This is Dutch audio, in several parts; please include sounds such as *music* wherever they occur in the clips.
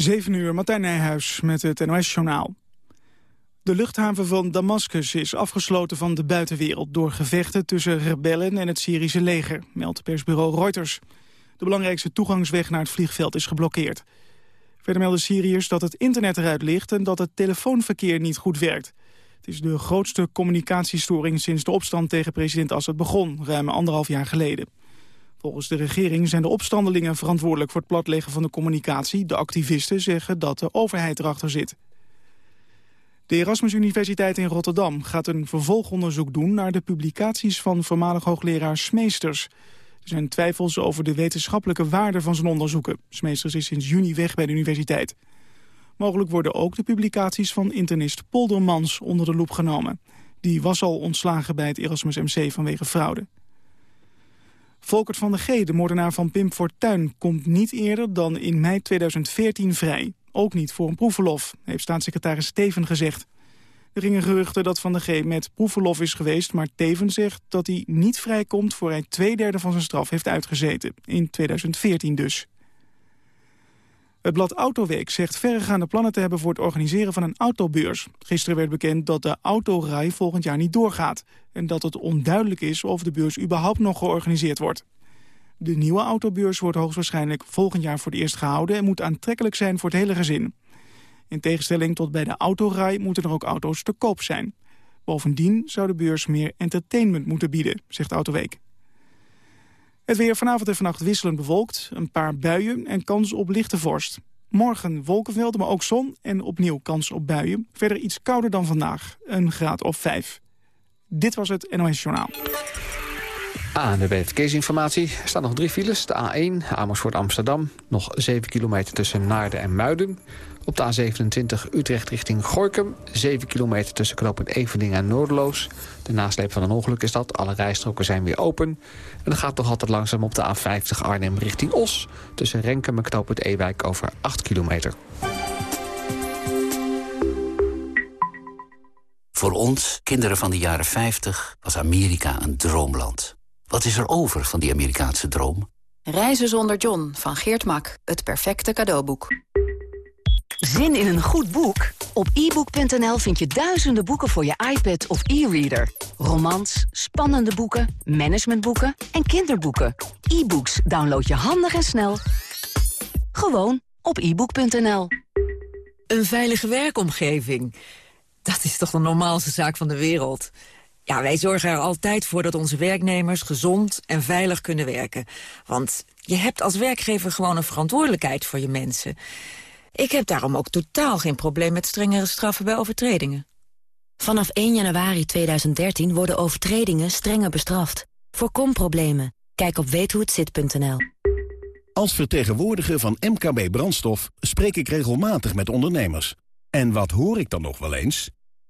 7 uur, Martijn Nijhuis met het NOS-journaal. De luchthaven van Damascus is afgesloten van de buitenwereld... door gevechten tussen rebellen en het Syrische leger, meldt persbureau Reuters. De belangrijkste toegangsweg naar het vliegveld is geblokkeerd. Verder melden Syriërs dat het internet eruit ligt... en dat het telefoonverkeer niet goed werkt. Het is de grootste communicatiestoring sinds de opstand tegen president Assad begon... ruim anderhalf jaar geleden. Volgens de regering zijn de opstandelingen verantwoordelijk voor het platleggen van de communicatie. De activisten zeggen dat de overheid erachter zit. De Erasmus Universiteit in Rotterdam gaat een vervolgonderzoek doen naar de publicaties van voormalig hoogleraar Smeesters. Er zijn twijfels over de wetenschappelijke waarde van zijn onderzoeken. Smeesters is sinds juni weg bij de universiteit. Mogelijk worden ook de publicaties van internist Poldermans onder de loep genomen. Die was al ontslagen bij het Erasmus MC vanwege fraude. Volkert van der G, de moordenaar van Pim Fortuyn... komt niet eerder dan in mei 2014 vrij. Ook niet voor een proefverlof, heeft staatssecretaris Steven gezegd. Er gingen geruchten dat Van der G met proefverlof is geweest... maar Teven zegt dat hij niet vrijkomt voor hij twee derde van zijn straf heeft uitgezeten. In 2014 dus. Het blad Autoweek zegt verregaande plannen te hebben voor het organiseren van een autobeurs. Gisteren werd bekend dat de autorij volgend jaar niet doorgaat... en dat het onduidelijk is of de beurs überhaupt nog georganiseerd wordt. De nieuwe autobeurs wordt hoogstwaarschijnlijk volgend jaar voor het eerst gehouden... en moet aantrekkelijk zijn voor het hele gezin. In tegenstelling tot bij de autorij moeten er ook auto's te koop zijn. Bovendien zou de beurs meer entertainment moeten bieden, zegt Autoweek. Het weer vanavond en vannacht wisselend bewolkt, een paar buien en kans op lichte vorst. Morgen wolkenvelden, maar ook zon en opnieuw kans op buien. Verder iets kouder dan vandaag, een graad of vijf. Dit was het NOS Journaal. ANWB Verkeersinformatie. Er staan nog drie files. De A1, Amersfoort Amsterdam. Nog 7 kilometer tussen Naarden en Muiden. Op de A27 Utrecht richting Gorkum. 7 kilometer tussen knooppunt Evening en Noordeloos. De nasleep van een ongeluk is dat. Alle rijstroken zijn weer open. En het gaat nog altijd langzaam op de A50 Arnhem richting Os. Tussen Renkum en knooppunt Ewijk over 8 kilometer. Voor ons, kinderen van de jaren 50, was Amerika een droomland. Wat is er over van die Amerikaanse droom? Reizen zonder John van Geert Mak. Het perfecte cadeauboek. Zin in een goed boek? Op ebook.nl vind je duizenden boeken voor je iPad of e-reader. Romans, spannende boeken, managementboeken en kinderboeken. E-books download je handig en snel. Gewoon op ebook.nl. Een veilige werkomgeving. Dat is toch de normaalste zaak van de wereld. Ja, wij zorgen er altijd voor dat onze werknemers gezond en veilig kunnen werken. Want je hebt als werkgever gewoon een verantwoordelijkheid voor je mensen. Ik heb daarom ook totaal geen probleem met strengere straffen bij overtredingen. Vanaf 1 januari 2013 worden overtredingen strenger bestraft. Voorkom problemen. Kijk op weethohetzit.nl. Als vertegenwoordiger van MKB Brandstof spreek ik regelmatig met ondernemers. En wat hoor ik dan nog wel eens?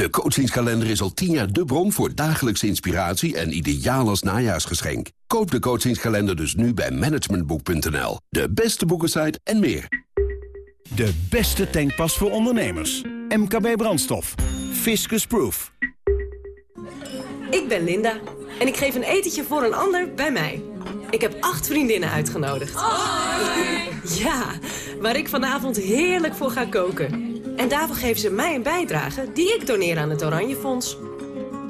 De coachingskalender is al tien jaar de bron voor dagelijkse inspiratie... en ideaal als najaarsgeschenk. Koop de coachingskalender dus nu bij managementboek.nl. De beste boekensite en meer. De beste tankpas voor ondernemers. MKB Brandstof. Fiscus Proof. Ik ben Linda en ik geef een etentje voor een ander bij mij. Ik heb acht vriendinnen uitgenodigd. Ja, waar ik vanavond heerlijk voor ga koken. En daarvoor geven ze mij een bijdrage die ik doneer aan het Oranje Fonds.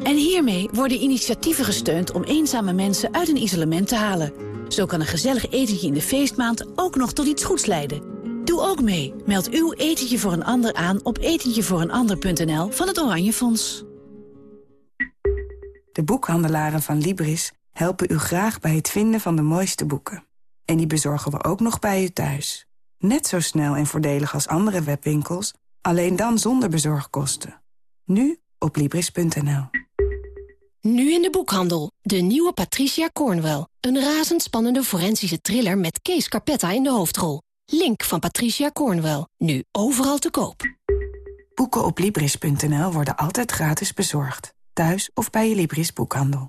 En hiermee worden initiatieven gesteund om eenzame mensen uit een isolement te halen. Zo kan een gezellig etentje in de feestmaand ook nog tot iets goeds leiden. Doe ook mee. Meld uw etentje voor een ander aan op etentjevooreenander.nl van het Oranje Fonds. De boekhandelaren van Libris helpen u graag bij het vinden van de mooiste boeken. En die bezorgen we ook nog bij u thuis. Net zo snel en voordelig als andere webwinkels, alleen dan zonder bezorgkosten. Nu op Libris.nl. Nu in de boekhandel. De nieuwe Patricia Cornwell. Een razendspannende forensische thriller met Kees Carpetta in de hoofdrol. Link van Patricia Cornwell. Nu overal te koop. Boeken op Libris.nl worden altijd gratis bezorgd. Thuis of bij je Libris boekhandel.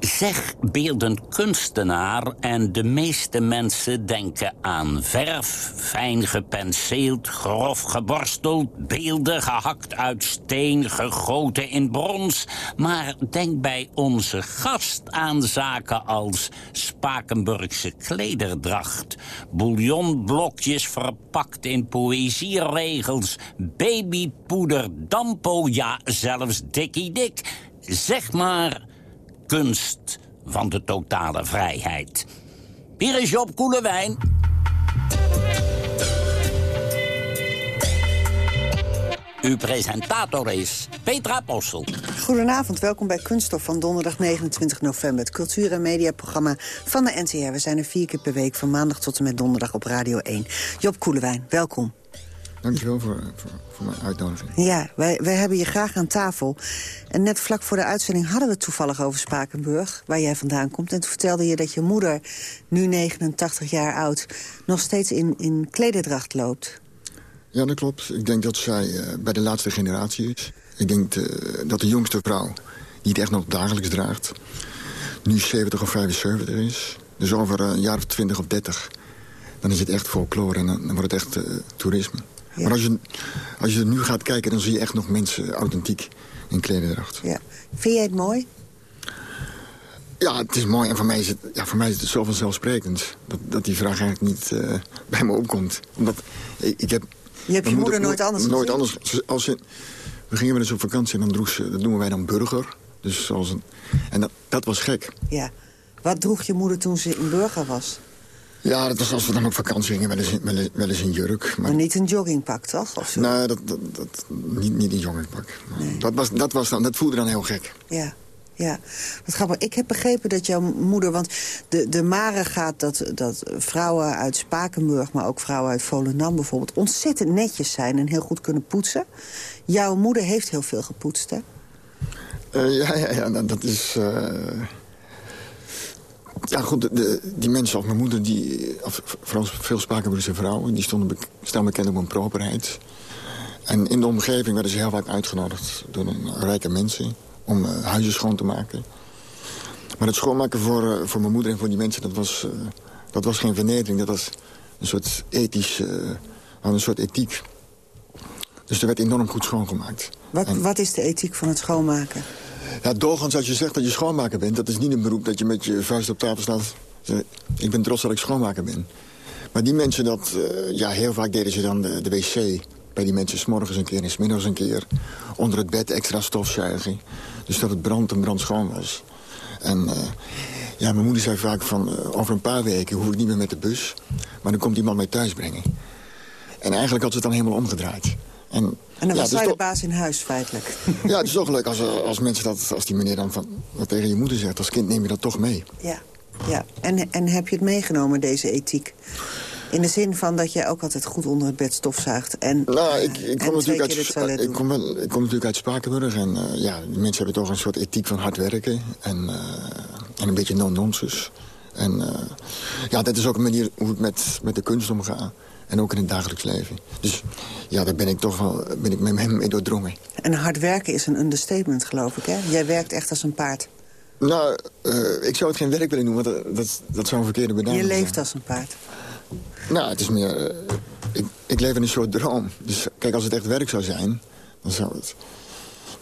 Zeg beeldend kunstenaar en de meeste mensen denken aan verf, fijn gepenseeld, grof geborsteld, beelden gehakt uit steen, gegoten in brons. Maar denk bij onze gast aan zaken als Spakenburgse klederdracht, bouillonblokjes verpakt in poëzieregels, babypoeder, dampo, ja, zelfs dikkie dik. Zeg maar kunst van de totale vrijheid. Hier is Job Koelewijn. Uw presentator is Petra Possel. Goedenavond, welkom bij Kunststof van donderdag 29 november. Het cultuur- en mediaprogramma van de NTR. We zijn er vier keer per week, van maandag tot en met donderdag op Radio 1. Job Koelewijn, welkom. Dankjewel voor, voor, voor mijn uitnodiging. Ja, wij, wij hebben je graag aan tafel. En net vlak voor de uitzending hadden we het toevallig over Spakenburg... waar jij vandaan komt. En toen vertelde je dat je moeder, nu 89 jaar oud... nog steeds in, in klederdracht loopt. Ja, dat klopt. Ik denk dat zij uh, bij de laatste generatie is. Ik denk uh, dat de jongste vrouw, die het echt nog dagelijks draagt... nu 70 of 75 is. Dus over een jaar of 20 of 30... dan is het echt folklore en dan wordt het echt uh, toerisme. Ja. Maar als je, als je nu gaat kijken, dan zie je echt nog mensen authentiek in klederdracht. Ja. Vind jij het mooi? Ja, het is mooi. En voor mij is het, ja, voor mij is het zo vanzelfsprekend... dat, dat die vraag eigenlijk niet uh, *laughs* bij me opkomt. Omdat ik, ik heb... Je hebt je moeder nooit anders Nooit anders. Als je, we gingen wel eens op vakantie en dan droeg ze... dat noemen wij dan burger. Dus zoals een, en dat, dat was gek. Ja. Wat droeg je moeder toen ze in burger was? Ja, dat was als we dan op vakantie gingen, wel eens, wel eens, wel eens een jurk. Maar... maar, niet een joggingpak, toch? Of zo? Nee, dat, dat, dat, niet, niet een joggingpak. Nee. Dat, was, dat, was dan, dat voelde dan heel gek. Ja, ja. Wat grappig. Ik heb begrepen dat jouw moeder... want de, de mare gaat dat, dat vrouwen uit Spakenburg... maar ook vrouwen uit Volendam bijvoorbeeld... ontzettend netjes zijn en heel goed kunnen poetsen. Jouw moeder heeft heel veel gepoetst, hè? Uh, ja, ja, ja, dat is... Uh... Ja, goed, de, de, die mensen of mijn moeder, die, of, vooral veel Spakenburgse vrouwen... die stonden staan bekend op hun properheid. En in de omgeving werden ze heel vaak uitgenodigd door een rijke mensen... om uh, huizen schoon te maken. Maar het schoonmaken voor, uh, voor mijn moeder en voor die mensen... dat was, uh, dat was geen vernedering, dat was een soort ethisch... een soort ethiek. Dus er werd enorm goed schoongemaakt. Wat, en, wat is de ethiek van het schoonmaken? Ja, doorgaans als je zegt dat je schoonmaker bent... dat is niet een beroep dat je met je vuist op tafel staat... ik ben trots dat ik schoonmaker ben. Maar die mensen, dat, uh, ja, heel vaak deden ze dan de, de wc... bij die mensen s'morgens een keer en een keer... onder het bed extra stofzuigen. Dus dat het brand en brand schoon was. En uh, ja, mijn moeder zei vaak van... Over een paar weken hoef ik niet meer met de bus... maar dan komt iemand mij thuis brengen. En eigenlijk had ze het dan helemaal omgedraaid. En, en dan ja, was zij de baas in huis, feitelijk. Ja, het is toch leuk als, als mensen dat, als die meneer dan van, wat tegen je moeder zegt. Als kind neem je dat toch mee. Ja, ja. En, en heb je het meegenomen, deze ethiek? In de zin van dat jij ook altijd goed onder het bed stofzuigt. En, nou, ik, ik, kom, natuurlijk uit, ik, kom, wel, ik kom natuurlijk uit Spakenburg. En uh, ja, die mensen hebben toch een soort ethiek van hard werken. En, uh, en een beetje no-nonsense. En uh, ja, dat is ook een manier hoe ik met, met de kunst omga. En ook in het dagelijks leven. Dus ja, daar ben ik toch wel ben ik met hem mee doordrongen. En hard werken is een understatement, geloof ik, hè? Jij werkt echt als een paard. Nou, uh, ik zou het geen werk willen noemen, want dat, dat, dat zou een verkeerde zijn. Je leeft als een paard. Nou, het is meer... Uh, ik, ik leef in een soort droom. Dus kijk, als het echt werk zou zijn, dan zou het...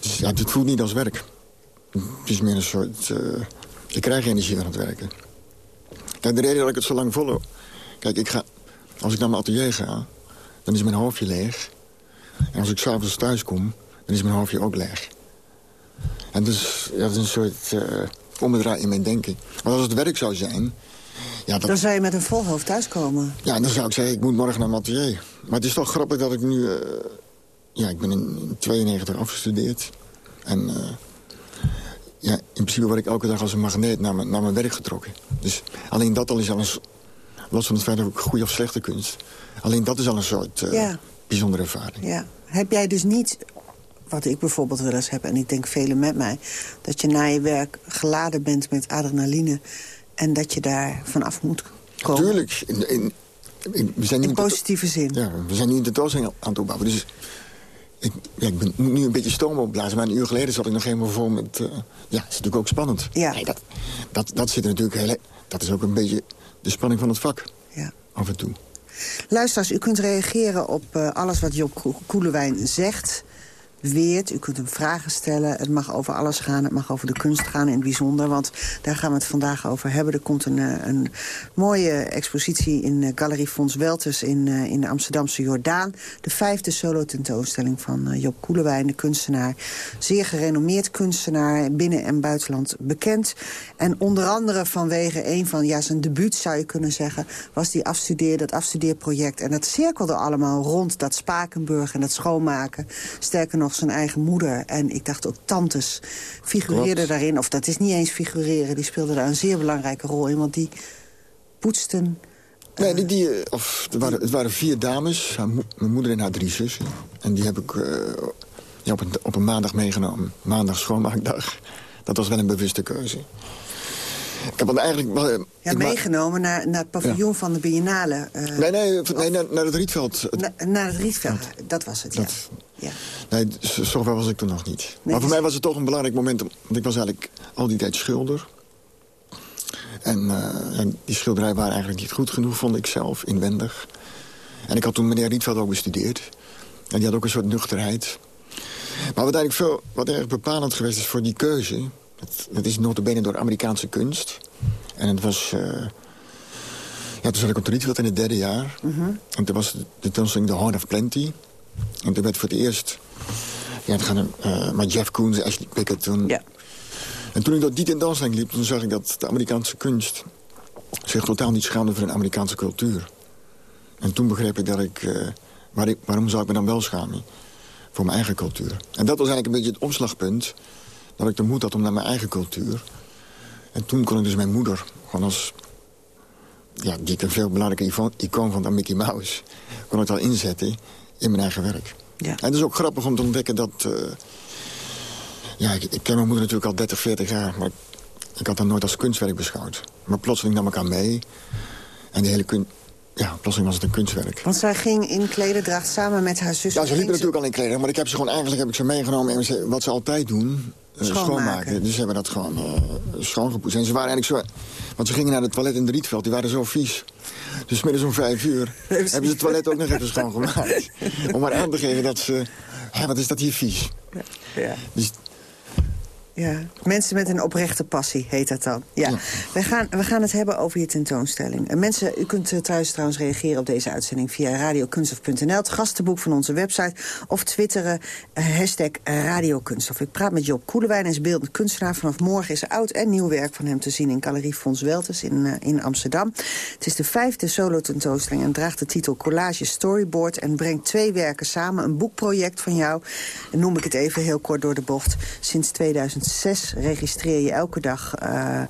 Dus ja, het voelt niet als werk. Het is meer een soort... Uh, ik krijg energie van het werken. Kijk, de reden dat ik het zo lang volg... Kijk, ik ga, als ik naar mijn atelier ga, dan is mijn hoofdje leeg. En als ik s'avonds thuis kom, dan is mijn hoofdje ook leeg. En dus, ja, dat is een soort uh, omdraai in mijn denken. Maar als het werk zou zijn... Ja, dat... Dan zou je met een vol hoofd thuiskomen. Ja, dan zou ik zeggen, ik moet morgen naar mijn atelier. Maar het is toch grappig dat ik nu... Uh, ja, ik ben in 92 afgestudeerd. En uh, ja, in principe word ik elke dag als een magneet naar mijn, naar mijn werk getrokken. Dus alleen dat al is al een los van het feit dat ik goede of slechte kunst. Alleen dat is al een soort... Uh, ja, bijzondere ervaring. Ja. Heb jij dus niet, wat ik bijvoorbeeld wel eens heb... en ik denk velen met mij... dat je na je werk geladen bent met adrenaline... en dat je daar vanaf moet komen? Tuurlijk. In, in, in- we zijn In niet positieve zin. Ja, we zijn nu een tentoonstelling aan het opbouwen. Dus ik, ja, ik ben nu een beetje stoom opblazen. Maar een uur geleden zat ik nog helemaal vol met... eh, ja, dat is natuurlijk ook spannend. Ja. Nee, dat, dat, dat zit natuurlijk heel... Dat is ook een beetje de spanning van het vak. Ja. Af en toe. Luisteraars, u kunt reageren op eh, alles wat Job Ko- Koelewijn zegt, U kunt hem vragen stellen. Het mag over alles gaan. Het mag over de kunst gaan in het bijzonder. Want daar gaan we het vandaag over hebben. Er komt een, eh, een mooie expositie in eh, Galerie Fons Welters in, eh, in de Amsterdamse Jordaan. De vijfde solo-tentoonstelling van eh, Job Koelewijn, de kunstenaar. Zeer gerenommeerd kunstenaar, binnen- en buitenland bekend. En onder andere vanwege een van ja, zijn debuut, zou je kunnen zeggen... was die afstudeer, dat afstudeerproject. En dat cirkelde allemaal rond dat Spakenburg en dat schoonmaken. Sterker nog, zijn eigen moeder en ik dacht ook tantes figureerden Klopt. daarin. Of dat is niet eens figureren, die speelden daar een zeer belangrijke rol in. Want die poetsten... Nee, die, die, eh, of, er waren, het waren vier dames. Haar mijn moeder en haar drie zussen. En die heb ik eh, ja, op, een, op een maandag meegenomen. Maandag schoonmaakdag. Dat was wel een bewuste keuze. Ik heb eigenlijk... Ja, meegenomen naar, naar het paviljoen van de Biennale. eh, Nee, nee, nee naar, naar het Rietveld. Na- naar het Rietveld, dat was het, ja. Dat- ja. Nee, zover was ik toen nog niet. maar voor mij was het toch een belangrijk moment. Want ik was eigenlijk al die tijd schilder. En eh, en die schilderijen waren eigenlijk niet goed genoeg, vond ik zelf, inwendig. En ik had toen meneer Rietveld ook bestudeerd. En die had ook een soort nuchterheid. Maar wat eigenlijk, veel, wat erg bepalend geweest is voor die keuze... dat, dat is notabene door Amerikaanse kunst. En het was... eh, ja, toen zat ik op de Rietveld in het derde jaar. En toen was de tentoonstelling The Horn of Plenty. En toen werd voor het eerst... Ja, het gaan, maar Jeff Koons, Ashley Pickett toen... Ja. En toen ik door die tentoonstelling liep, toen zag ik dat de Amerikaanse kunst... zich totaal niet schaamde voor een Amerikaanse cultuur. En toen begreep ik dat ik... eh, waar ik waarom zou ik me dan wel schamen? Voor mijn eigen cultuur. En dat was eigenlijk een beetje het omslagpunt. Dat ik de moed had om naar mijn eigen cultuur. En toen kon ik dus mijn moeder gewoon als... Ja, die ik een veel belangrijke icoon vond dan Mickey Mouse... kon ik wel inzetten in mijn eigen werk. Ja. En het is ook grappig om te ontdekken dat... eh, ja, ik, ik ken mijn moeder natuurlijk al 30, 40 jaar... maar ik had haar nooit als kunstwerk beschouwd. Maar plotseling nam ik haar mee. En die hele kun ja, plotseling was het een kunstwerk. Want zij ging in klederdracht samen met haar zus. Ja, ze liepen natuurlijk al in kleding, maar ik heb ze gewoon eigenlijk heb ik ze meegenomen en wat ze altijd doen. Eh, Schoonmaken. schoonmaken. Dus ze hebben dat gewoon eh, schoongepoetst. En ze waren eigenlijk zo... Want ze gingen naar het toilet in de Rietveld, die waren zo vies. Dus middags om vijf uur *laughs* hebben ze het toilet ook nog even schoongemaakt. *laughs* Om maar aan te geven dat ze... Hé, wat is dat hier vies? Ja. Dus Ja, mensen met een oprechte passie heet dat dan. Ja. We, gaan, we gaan het hebben over je tentoonstelling. En mensen, u kunt eh, thuis trouwens reageren op deze uitzending... via radiokunstof.nl, het gastenboek van onze website... of twitteren, eh, hashtag radiokunstof. Ik praat met Job Koelewijn, hij is beeldend kunstenaar. Vanaf morgen is er oud en nieuw werk van hem te zien... in Galerie Fons Weltes in, eh, in Amsterdam. Het is de vijfde solo-tentoonstelling en draagt de titel Collage Storyboard... en brengt twee werken samen, een boekproject van jou... en noem ik het even heel kort door de bocht. Sinds 2006 registreer je elke dag eh,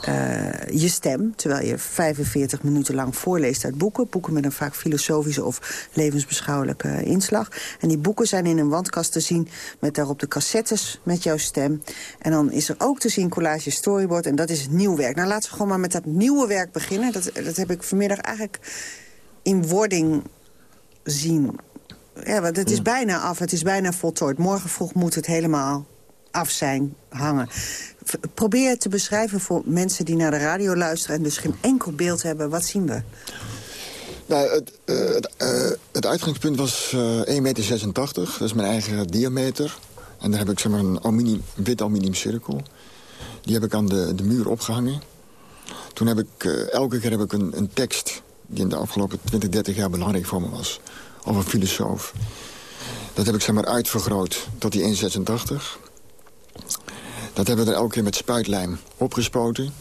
eh, je stem... terwijl je 45 minuten lang voorleest uit boeken. Boeken met een vaak filosofische of levensbeschouwelijke inslag. En die boeken zijn in een wandkast te zien met daarop de cassettes met jouw stem. En dan is er ook te zien collage storyboard en dat is het nieuw werk. Nou, laten we gewoon maar met dat nieuwe werk beginnen. Dat, dat heb ik vanmiddag eigenlijk in wording zien. Ja, want het is bijna af, het is bijna voltooid. Morgen vroeg moet het helemaal af zijn, hangen. Probeer te beschrijven voor mensen die naar de radio luisteren... en dus geen enkel beeld hebben. Wat zien we? Nou, het, eh, eh, het uitgangspunt was eh 1,86 meter. Dat is mijn eigen diameter. En daar heb ik zeg maar, een aluminium, wit aluminium cirkel. Die heb ik aan de, de muur opgehangen. Toen heb ik eh, elke keer heb ik een, een tekst... die in de afgelopen 20, 30 jaar belangrijk voor me was. Of een filosoof. Dat heb ik zeg maar uitvergroot tot die 1,86. Dat hebben we er elke keer met spuitlijm opgespoten.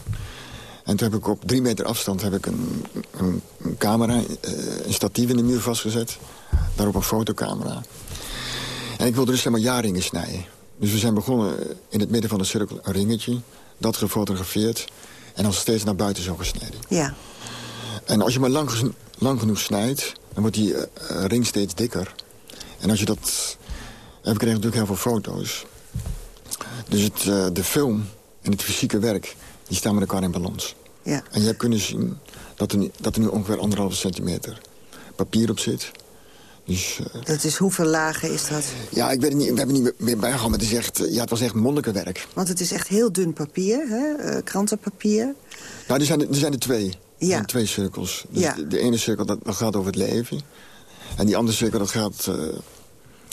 En toen heb ik op drie meter afstand heb ik een, een, een camera, eh, een statief in de muur vastgezet. Daarop een fotocamera. En ik wilde dus zeg maar jaarringen snijden. Dus we zijn begonnen in het midden van de cirkel een ringetje. Dat gefotografeerd. En dan steeds naar buiten zo gesneden. Ja. En als je maar lang, lang genoeg snijdt... dan wordt die eh, ring steeds dikker. En als je dat... En we kregen natuurlijk heel veel foto's. Dus het, eh, de film en het fysieke werk, die staan met elkaar in balans. Ja. En je hebt kunnen zien dat er, nu- dat er nu ongeveer anderhalve centimeter papier op zit. Dus, eh, Dat is hoeveel lagen is dat? ja, ik weet het niet, we hebben het niet meer bijgehouden, maar het, is echt, eh, ja, het was echt monnikenwerk. Want het is echt heel dun papier, hè? krantenpapier. Nou, er zijn er, er, zijn er twee. Er Ja. zijn twee cirkels. Dus Ja. de, de ene cirkel dat, dat gaat over het leven. En die andere cirkel dat gaat eh,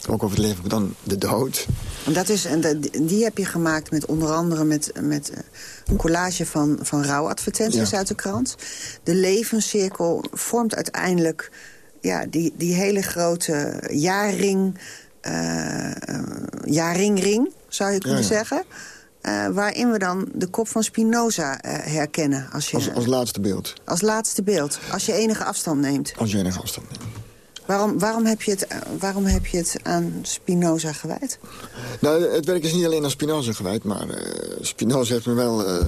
ook over het leven, maar dan de dood. Dat is, die heb je gemaakt met onder andere met, met eh, een collage van, van rouwadvertenties Ja. uit de krant. De levenscirkel vormt uiteindelijk ja, die, die hele grote jaarring, eh, jaarringring, zou je kunnen Ja, ja. zeggen. waarin we dan de kop van Spinoza herkennen. Als, je, Als, als laatste beeld. als laatste beeld, als je enige afstand neemt. Als je enige afstand neemt. Waarom, waarom, heb je het, waarom heb je het aan Spinoza gewijd? Nou, het werk is niet alleen aan Spinoza gewijd, maar eh, Spinoza heeft me wel... eh,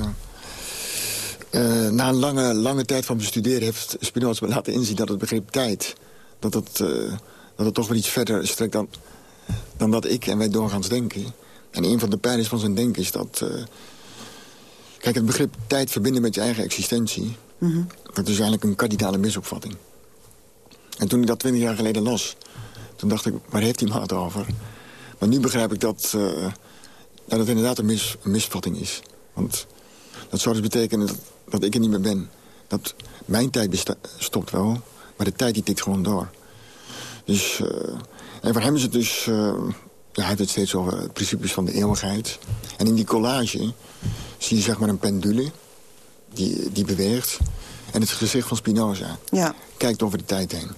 eh, na een lange, lange tijd van bestuderen heeft Spinoza me laten inzien dat het begrip tijd... dat het, dat het toch wel iets verder strekt dan, dan dat ik en wij doorgaans denken. En een van de pijlers van zijn denken is dat... kijk, het begrip tijd verbinden met je eigen existentie... dat is eigenlijk een kardinale misopvatting. En toen ik dat twintig jaar geleden las... toen dacht ik, waar heeft die maat over? Maar nu begrijp ik dat, eh, dat het inderdaad een, mis, een misvatting is. Want dat zou dus betekenen dat, dat ik er niet meer ben. Dat mijn tijd stopt wel, maar de tijd die tikt gewoon door. Dus, eh, en voor hem is het dus... eh, ja, hij heeft het steeds over principes van de eeuwigheid. En in die collage zie je zeg maar een pendule die, die beweegt. En het gezicht van Spinoza Ja. kijkt over de tijd heen.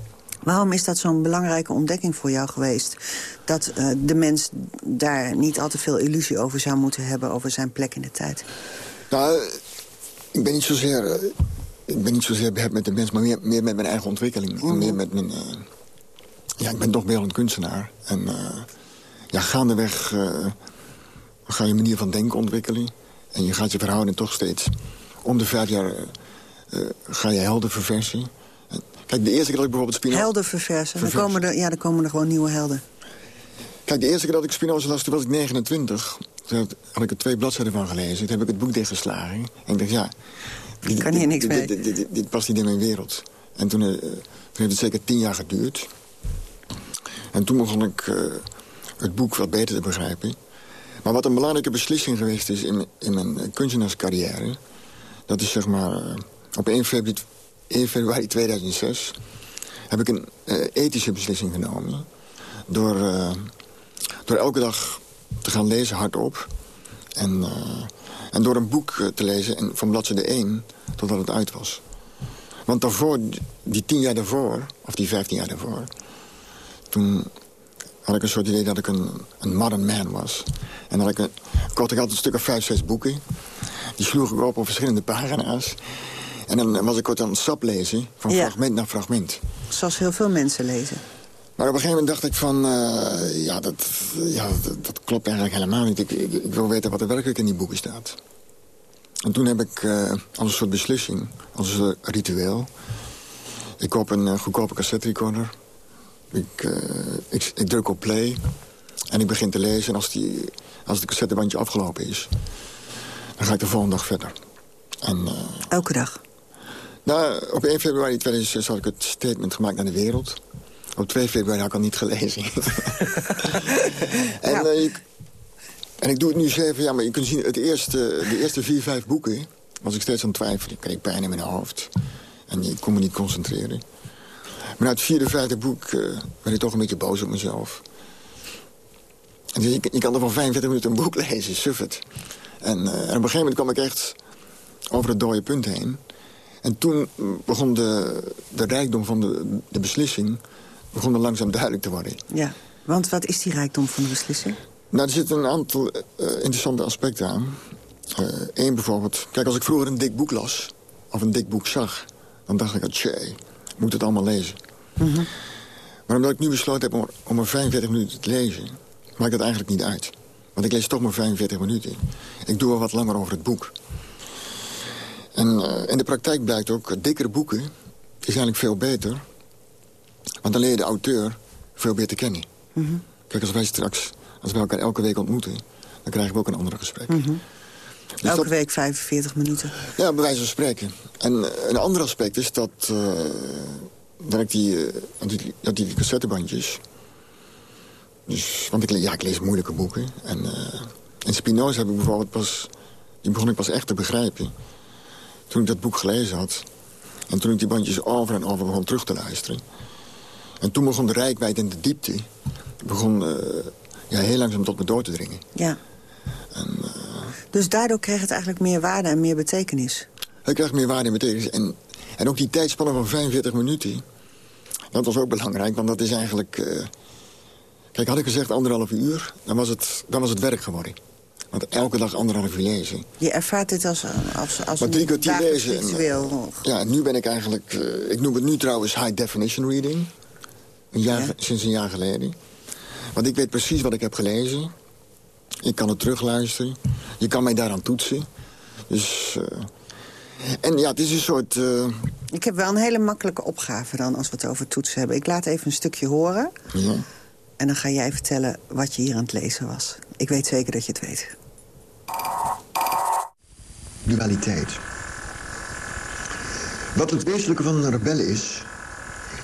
Waarom is dat zo'n belangrijke ontdekking voor jou geweest? Dat eh, de mens daar niet al te veel illusie over zou moeten hebben... over zijn plek in de tijd. Nou, ik ben niet zozeer, eh, ik ben niet zozeer behept met de mens... maar meer, meer met mijn eigen ontwikkeling. En meer met mijn... eh, ja, ik ben toch beeldend kunstenaar. En ja, gaandeweg ga je manier van denken ontwikkelen. En je gaat je verhouding toch steeds... om de vijf jaar ga je helden verversen. Kijk, de eerste keer dat ik bijvoorbeeld Spinoza... Helden verversen. Komen, er, ja, dan komen er gewoon nieuwe helden. Kijk, de eerste keer dat ik Spinoza las, toen was ik 29. Toen had- ik er twee bladzijden van gelezen. Toen heb ik het boek dichtgeslagen. En ik dacht, ja... Dit, kan hier niks mee. Dit, dit, dit- dit past niet in mijn wereld. En toen, eh, toen heeft het zeker tien jaar geduurd. En toen begon ik eh, het boek wat beter te begrijpen. Maar wat een belangrijke beslissing geweest is in, mijn- in mijn kunstenaarscarrière... dat is zeg maar eh, op 1 februari, 1 februari 2006... heb ik een eh, ethische beslissing genomen... door, eh, door elke dag te gaan lezen hardop... en, eh, en door een boek te lezen en van bladzijde 1 totdat het uit was. Want daarvoor, die tien jaar daarvoor, of die vijftien jaar daarvoor... toen had ik een soort idee dat ik een, een modern man was. En dat ik een, kocht ik altijd een stuk of vijf, zes boeken. Die sloeg ik op op verschillende pagina's. En dan was ik kort aan het sap lezen, van Ja. fragment naar fragment. Zoals heel veel mensen lezen. Maar op een gegeven moment dacht ik van... eh, ja, dat, ja dat, dat klopt eigenlijk helemaal niet. Ik, ik, ik wil weten wat er werkelijk in die boeken staat. En toen heb ik eh, als een soort beslissing, als een soort ritueel... Ik koop een eh, goedkope cassette recorder. Ik, ik, ik druk op play. En ik begin te lezen. En als, die, als het cassettebandje afgelopen is... dan ga ik de volgende dag verder. En, Elke dag. Nou, op 1 februari 2006 had ik het statement gemaakt naar de wereld. Op 2 februari had ik al niet gelezen. *laughs* en, eh, ik, en ik doe het nu zeven jaar, maar je kunt zien... Het eerste, de eerste vier, vijf boeken was ik steeds aan het twijfelen. Ik kreeg pijn in mijn hoofd. En ik kon me niet concentreren. Maar na het vierde, vijfde boek eh ben ik toch een beetje boos op mezelf. En dus je, je kan er van 45 minuten een boek lezen, suf het. En, eh, en op een gegeven moment kwam ik echt over het dode punt heen. En toen begon de, de rijkdom van de, de beslissing begon er langzaam duidelijk te worden. Ja. Want wat is die rijkdom van de beslissing? Nou, er zitten een aantal eh, interessante aspecten aan. Eén bijvoorbeeld, kijk, als ik vroeger een dik boek las, of een dik boek zag... dan dacht ik, tjee, ik moet het allemaal lezen. Maar omdat ik nu besloten heb om, om maar 45 minuten te lezen... maakt dat eigenlijk niet uit. Want ik lees toch maar 45 minuten. Ik doe wel wat langer over het boek. En eh, in de praktijk blijkt ook, dikkere boeken is eigenlijk veel beter... Want dan leer je de auteur veel beter kennen. Mhm. Kijk, als wij straks, als wij elkaar elke week ontmoeten... dan krijgen we ook een ander gesprek. Mhm. Dus Elke dat- week 45 minuten. Ja, bij wijze van spreken. En eh, een ander aspect is dat... eh dat ik die, eh, die, ja, die cassettebandjes... Dus, want ik, ja, ik lees moeilijke boeken. En, eh en Spinoza heb ik bijvoorbeeld pas... Die begon ik pas echt te begrijpen. Toen ik dat boek gelezen had. En toen ik die bandjes over en over begon terug te luisteren. En toen begon de rijkwijde en de diepte... begon eh, ja, heel langzaam tot me door te dringen. Ja. eh, Dus daardoor kreeg het eigenlijk meer waarde en meer betekenis. Hij krijgt meer waarde en betekenis. En, en ook die tijdspanne van 45 minuten... dat was ook belangrijk, want dat is eigenlijk... eh, kijk, had ik gezegd anderhalf uur, dan was, het, dan was het werk geworden. Want elke dag anderhalf uur lezen. Je ervaart dit als, als, als Maar drie een kwartier lezen. en, ja, nu ben ik eigenlijk... eh, ik noem het nu trouwens high definition reading. Een jaar, ge- Sinds een jaar geleden. Want ik weet precies wat ik heb gelezen. Ik kan het terugluisteren. Je kan mij daaraan toetsen. Dus... eh, en ja, het is een soort... eh, Ik heb wel een hele makkelijke opgave dan als we het over toetsen hebben. Ik laat even een stukje horen. ja. En dan ga jij vertellen wat je hier aan het lezen was. Ik weet zeker dat je het weet. Dualiteit. Wat het wezenlijke van een rebel is...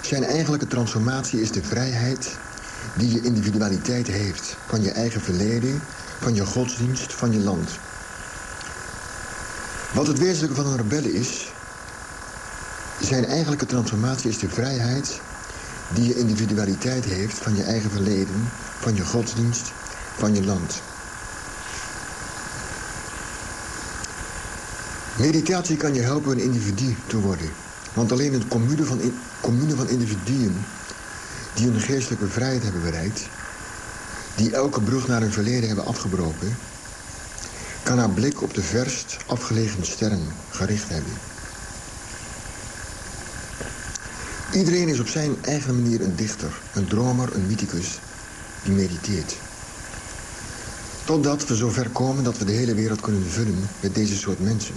zijn eigenlijke transformatie is de vrijheid die je individualiteit heeft... van je eigen verleden, van je godsdienst, van je land. Wat het wezenlijke van een rebel is... zijn eigenlijke transformatie is de vrijheid die je individualiteit heeft... van je eigen verleden, van je godsdienst, van je land... Meditatie kan je helpen een individu te worden. Want alleen een commune van, commune van individuen die hun geestelijke vrijheid hebben bereikt... die elke brug naar hun verleden hebben afgebroken... kan haar blik op de verst afgelegen sterren gericht hebben. Iedereen is op zijn eigen manier een dichter, een dromer, een mythicus die mediteert. Totdat we zover komen dat we de hele wereld kunnen vullen met deze soort mensen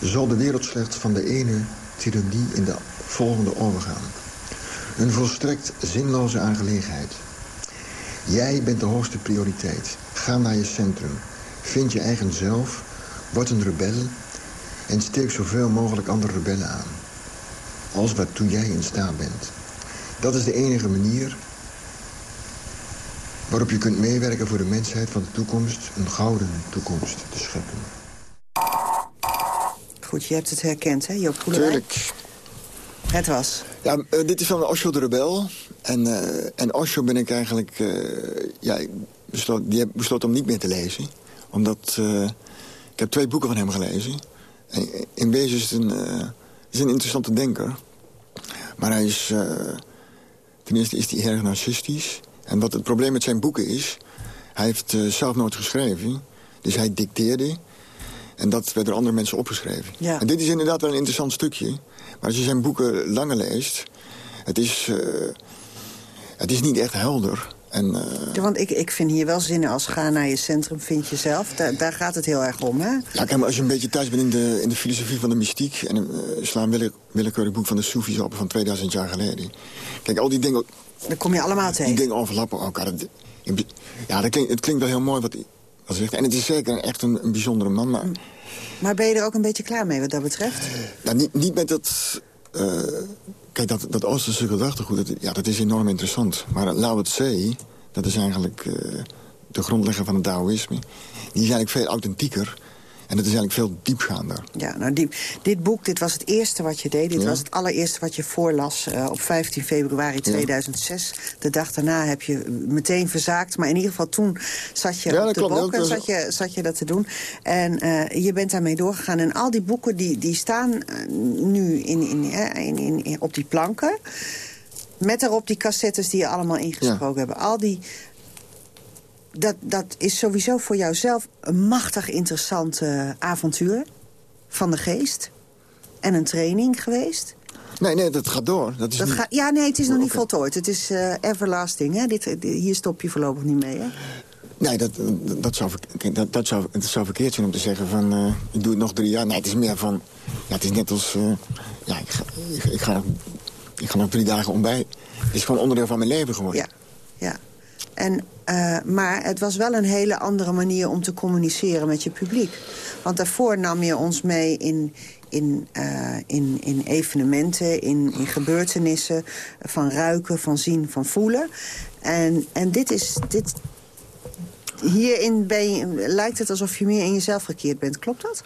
zal de wereld slechts van de ene tirannie in de volgende overgaan. Een volstrekt zinloze aangelegenheid. Jij bent de hoogste prioriteit. Ga naar je centrum. Vind je eigen zelf. Word een rebel. En steek zoveel mogelijk andere rebellen aan. Als waartoe jij in staat bent. Dat is de enige manier waarop je kunt meewerken voor de mensheid van de toekomst... een gouden toekomst te scheppen. Goed, je hebt het herkend, hè, Joop Koelerij? Tuurlijk. Het was. Ja, eh, dit is van Osho de Rebel. En, eh, en Osho ben ik eigenlijk... eh, ja, ik besloot, die heb besloot om niet meer te lezen. Omdat... ik heb twee boeken van hem gelezen. En in wezen is het een, is een interessante denker. Maar hij is... ten eerste is hij erg narcistisch. En wat het probleem met zijn boeken is... Hij heeft zelf nooit geschreven. Dus hij dicteerde. En dat werd door andere mensen opgeschreven. Ja. En dit is inderdaad wel een interessant stukje. Maar als je zijn boeken langer leest... Het is, eh, het is niet echt helder. En, eh, Ja, want ik, ik vind hier wel zinnen als ga naar je centrum, vind jezelf. Daar, daar gaat het heel erg om, hè? ja, kijk, maar als je een beetje thuis bent in de, in de filosofie van de mystiek... en uh, sla een wille, willekeurig boek van de Soefis op van 2000 jaar geleden. Kijk, al die dingen... Daar kom je allemaal tegen. Die dingen overlappen elkaar. Ja, dat klinkt, het klinkt wel heel mooi wat wat hij zegt. En het is zeker echt een, een bijzondere man. Maar Maar ben je er ook een beetje klaar mee wat dat betreft? Nou, niet, niet met dat... eh, kijk, dat, dat Oosterse gedachtegoed, dat, ja, dat is enorm interessant. Maar Lao Tse, dat is eigenlijk eh, de grondlegger van het Taoïsme... die is eigenlijk veel authentieker en dat is eigenlijk veel diepgaander. Ja, nou, die, dit boek, dit was het eerste wat je deed. Dit Ja. was het allereerste wat je voorlas eh, op 15 februari 2006. De dag daarna heb je meteen verzaakt. Maar in ieder geval toen zat je Ja, op de klopt. en zat je, zat je dat te doen. En eh, je bent daarmee doorgegaan. En al die boeken die, die staan eh, nu in, in, in, in, in- op die planken. Met daarop die cassettes die je allemaal ingesproken hebben. Al die... Dat, dat is sowieso voor jouzelf een machtig interessant eh, avontuur van de geest. En een training geweest. Nee, nee, dat gaat door. Dat is Dat niet... ga, ja, nee, het is nog niet voltooid. Het is eh, everlasting. Hè? Dit, dit- hier stop je voorlopig niet mee. Hè? Nee, dat, dat, zou, dat, dat, zou, het zou verkeerd zijn om te zeggen van... eh, ik doe het nog drie jaar. Nee, het is meer van... Ja, het is net als... eh, ja, ik ga, ik, ik ga Ik ga nog drie dagen ontbijt. Het is gewoon onderdeel van mijn leven geworden. Ja, ja. En, uh, maar het was wel een hele andere manier om te communiceren met je publiek. Want daarvoor nam je ons mee in, in, uh, in, in evenementen, in, in gebeurtenissen... van ruiken, van zien, van voelen. En, en dit is... Dit, hierin ben je, lijkt het alsof je meer in jezelf gekeerd bent. Klopt dat?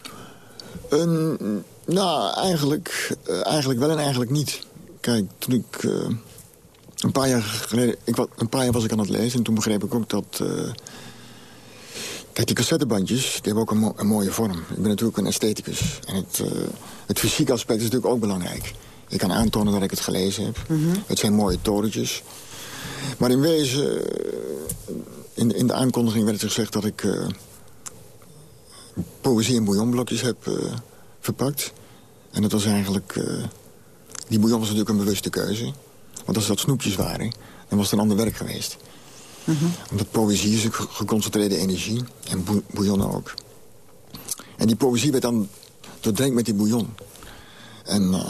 Nou, eigenlijk, eigenlijk wel en eigenlijk niet. Kijk, toen ik... Een paar jaar geleden, ik, een paar jaar was ik aan het lezen en toen begreep ik ook dat... Uh, kijk, die cassettebandjes, die hebben ook een, mo een, mooie vorm. Ik ben natuurlijk een estheticus. En het, uh, het fysieke aspect is natuurlijk ook belangrijk. Ik kan aantonen dat ik het gelezen heb. Mm -hmm. Het zijn mooie torentjes. Maar in wezen, in, in de aankondiging werd het gezegd dat ik... Uh, poëzie in bouillonblokjes heb verpakt. En dat was eigenlijk... die bouillon was natuurlijk een bewuste keuze. Want als dat snoepjes waren, dan was het een ander werk geweest. Mm -hmm. Omdat poëzie is geconcentreerde energie. En bouillon ook. En die poëzie werd dan doordrenkt met die bouillon. En uh,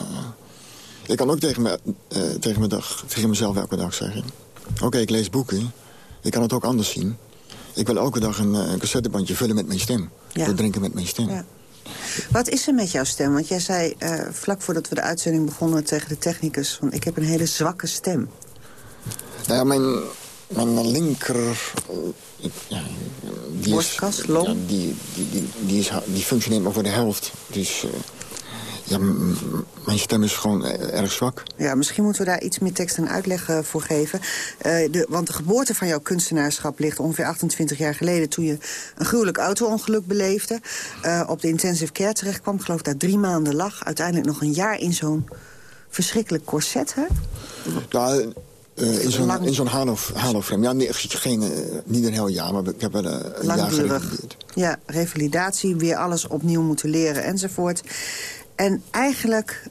ik kan ook tegen, me, uh, tegen, me dag, tegen mezelf elke dag zeggen... Oké, okay, ik lees boeken. Ik kan het ook anders zien. Ik wil elke dag een, een cassettebandje vullen met mijn stem. Ja. Doordrenken met mijn stem. Ja. Wat is er met jouw stem? Want jij zei uh, vlak voordat we de uitzending begonnen tegen de technicus... Van, ik heb een hele zwakke stem. Nou ja, mijn, mijn linker... Ja, die Borstkas, is, long? Ja, die, die, die, die, is, die functioneert maar voor de helft. Dus... Uh, ja, mijn stem is gewoon erg zwak. Ja, misschien moeten we daar iets meer tekst en uitleg uh, voor geven. Uh, de, want de geboorte van jouw kunstenaarschap ligt ongeveer 28 jaar geleden... toen je een gruwelijk auto-ongeluk beleefde. Uh, op de intensive care terecht kwam. Ik geloof daar drie maanden lag. Uiteindelijk nog een jaar in zo'n verschrikkelijk corset, hè? Ja, uh, in zo'n in zo'n haloframe. Ja, nee, geen, uh, niet een heel jaar, maar ik heb uh, een jaar gerevalideerd. Ja, revalidatie, weer alles opnieuw moeten leren enzovoort. En eigenlijk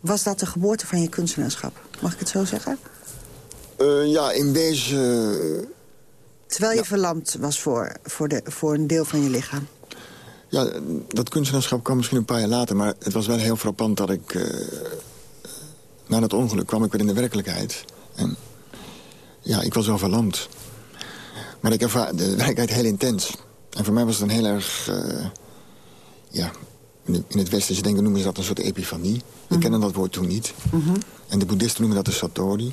was dat de geboorte van je kunstenaarschap. Mag ik het zo zeggen? Uh, ja, in deze... Uh, Terwijl je ja. verlamd was voor, voor, de, voor een deel van je lichaam. Ja, dat kunstenaarschap kwam misschien een paar jaar later... maar het was wel heel frappant dat ik... Uh, na dat ongeluk kwam ik weer in de werkelijkheid. En ja, ik was wel verlamd. Maar ik ervaar de werkelijkheid heel intens. En voor mij was het een heel erg... ja, in het westerse denken noemen ze dat een soort epifanie. Mm -hmm. Ik kende dat woord toen niet. Mm -hmm. En de boeddhisten noemen dat de satori.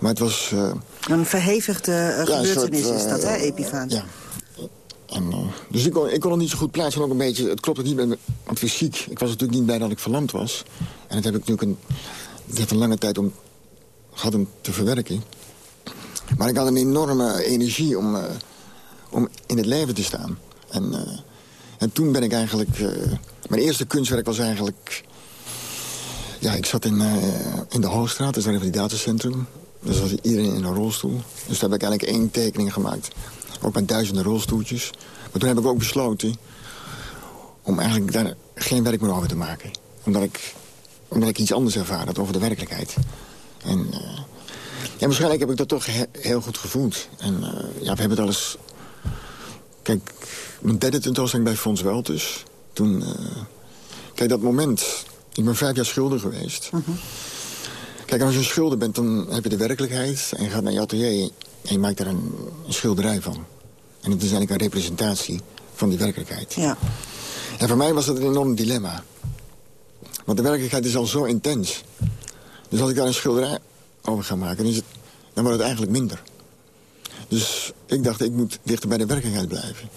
Maar het was... Uh, een verhevigde uh, ja, gebeurtenis soort, is dat, hè, epifaan? Ja. En, dus ik kon, ik kon het niet zo goed plaatsen. Ook een beetje, het klopt ook niet met me, want fysiek. Ik was natuurlijk niet blij dat ik verlamd was. En dat heb ik natuurlijk een, het heeft een lange tijd om, gehad om te verwerken. Maar ik had een enorme energie om, om in het leven te staan. En, en toen ben ik eigenlijk... Mijn eerste kunstwerk was eigenlijk... Ja, ik zat in, uh, in de Hoogstraat, dat is een revalidatiecentrum. Daar zat iedereen in een rolstoel. Dus daar heb ik eigenlijk één tekening gemaakt. Ook met duizenden rolstoeltjes. Maar toen heb ik ook besloten... om eigenlijk daar geen werk meer over te maken. Omdat ik, omdat ik iets anders ervaar had over de werkelijkheid. En, uh, ja, waarschijnlijk heb ik dat toch he heel goed gevoeld. En uh, ja, we hebben het alles... Kijk, mijn derde tentoonstelling bij Fons Weltus... Toen, uh, kijk, dat moment... Ik ben vijf jaar schuldig geweest. Uh -huh. Kijk, als je een schulder bent, dan heb je de werkelijkheid... en je gaat naar je atelier en je maakt daar een, een schilderij van. En het is eigenlijk een representatie van die werkelijkheid. Ja. En voor mij was dat een enorm dilemma. Want de werkelijkheid is al zo intens. Dus als ik daar een schilderij over ga maken, dan, is het, dan wordt het eigenlijk minder. Dus ik dacht, ik moet dichter bij de werkelijkheid blijven.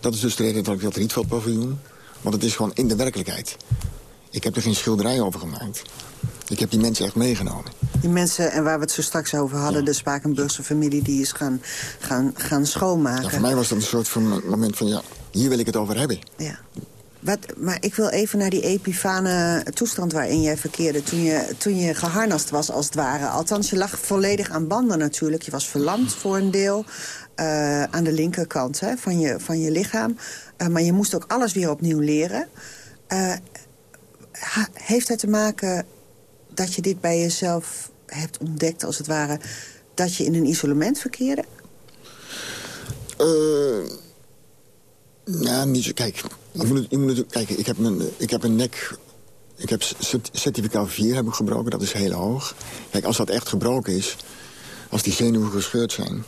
Dat is dus de reden dat ik dat Rietveld-paviljoen... Want het is gewoon in de werkelijkheid. Ik heb er geen schilderij over gemaakt. Ik heb die mensen echt meegenomen. Die mensen, en waar we het zo straks over hadden... Ja. de Spakenburgse familie, die is gaan, gaan, gaan schoonmaken. Ja, voor mij was dat een soort van moment van... ja, hier wil ik het over hebben. Ja. Wat, maar ik wil even naar die epifane toestand waarin jij verkeerde... Toen je, toen je geharnast was, als het ware. Althans, je lag volledig aan banden natuurlijk. Je was verlamd voor een deel. Uh, aan de linkerkant hè, van, je, van je lichaam. Uh, maar je moest ook alles weer opnieuw leren. Uh, heeft het te maken dat je dit bij jezelf hebt ontdekt, als het ware... dat je in een isolement verkeerde? nou, niet zo. Kijk, je moet, je moet, kijk ik, heb een, ik heb een nek ik heb cert- certificaat 4 heb ik gebroken, dat is heel hoog. Kijk, als dat echt gebroken is, als die zenuwen gescheurd zijn...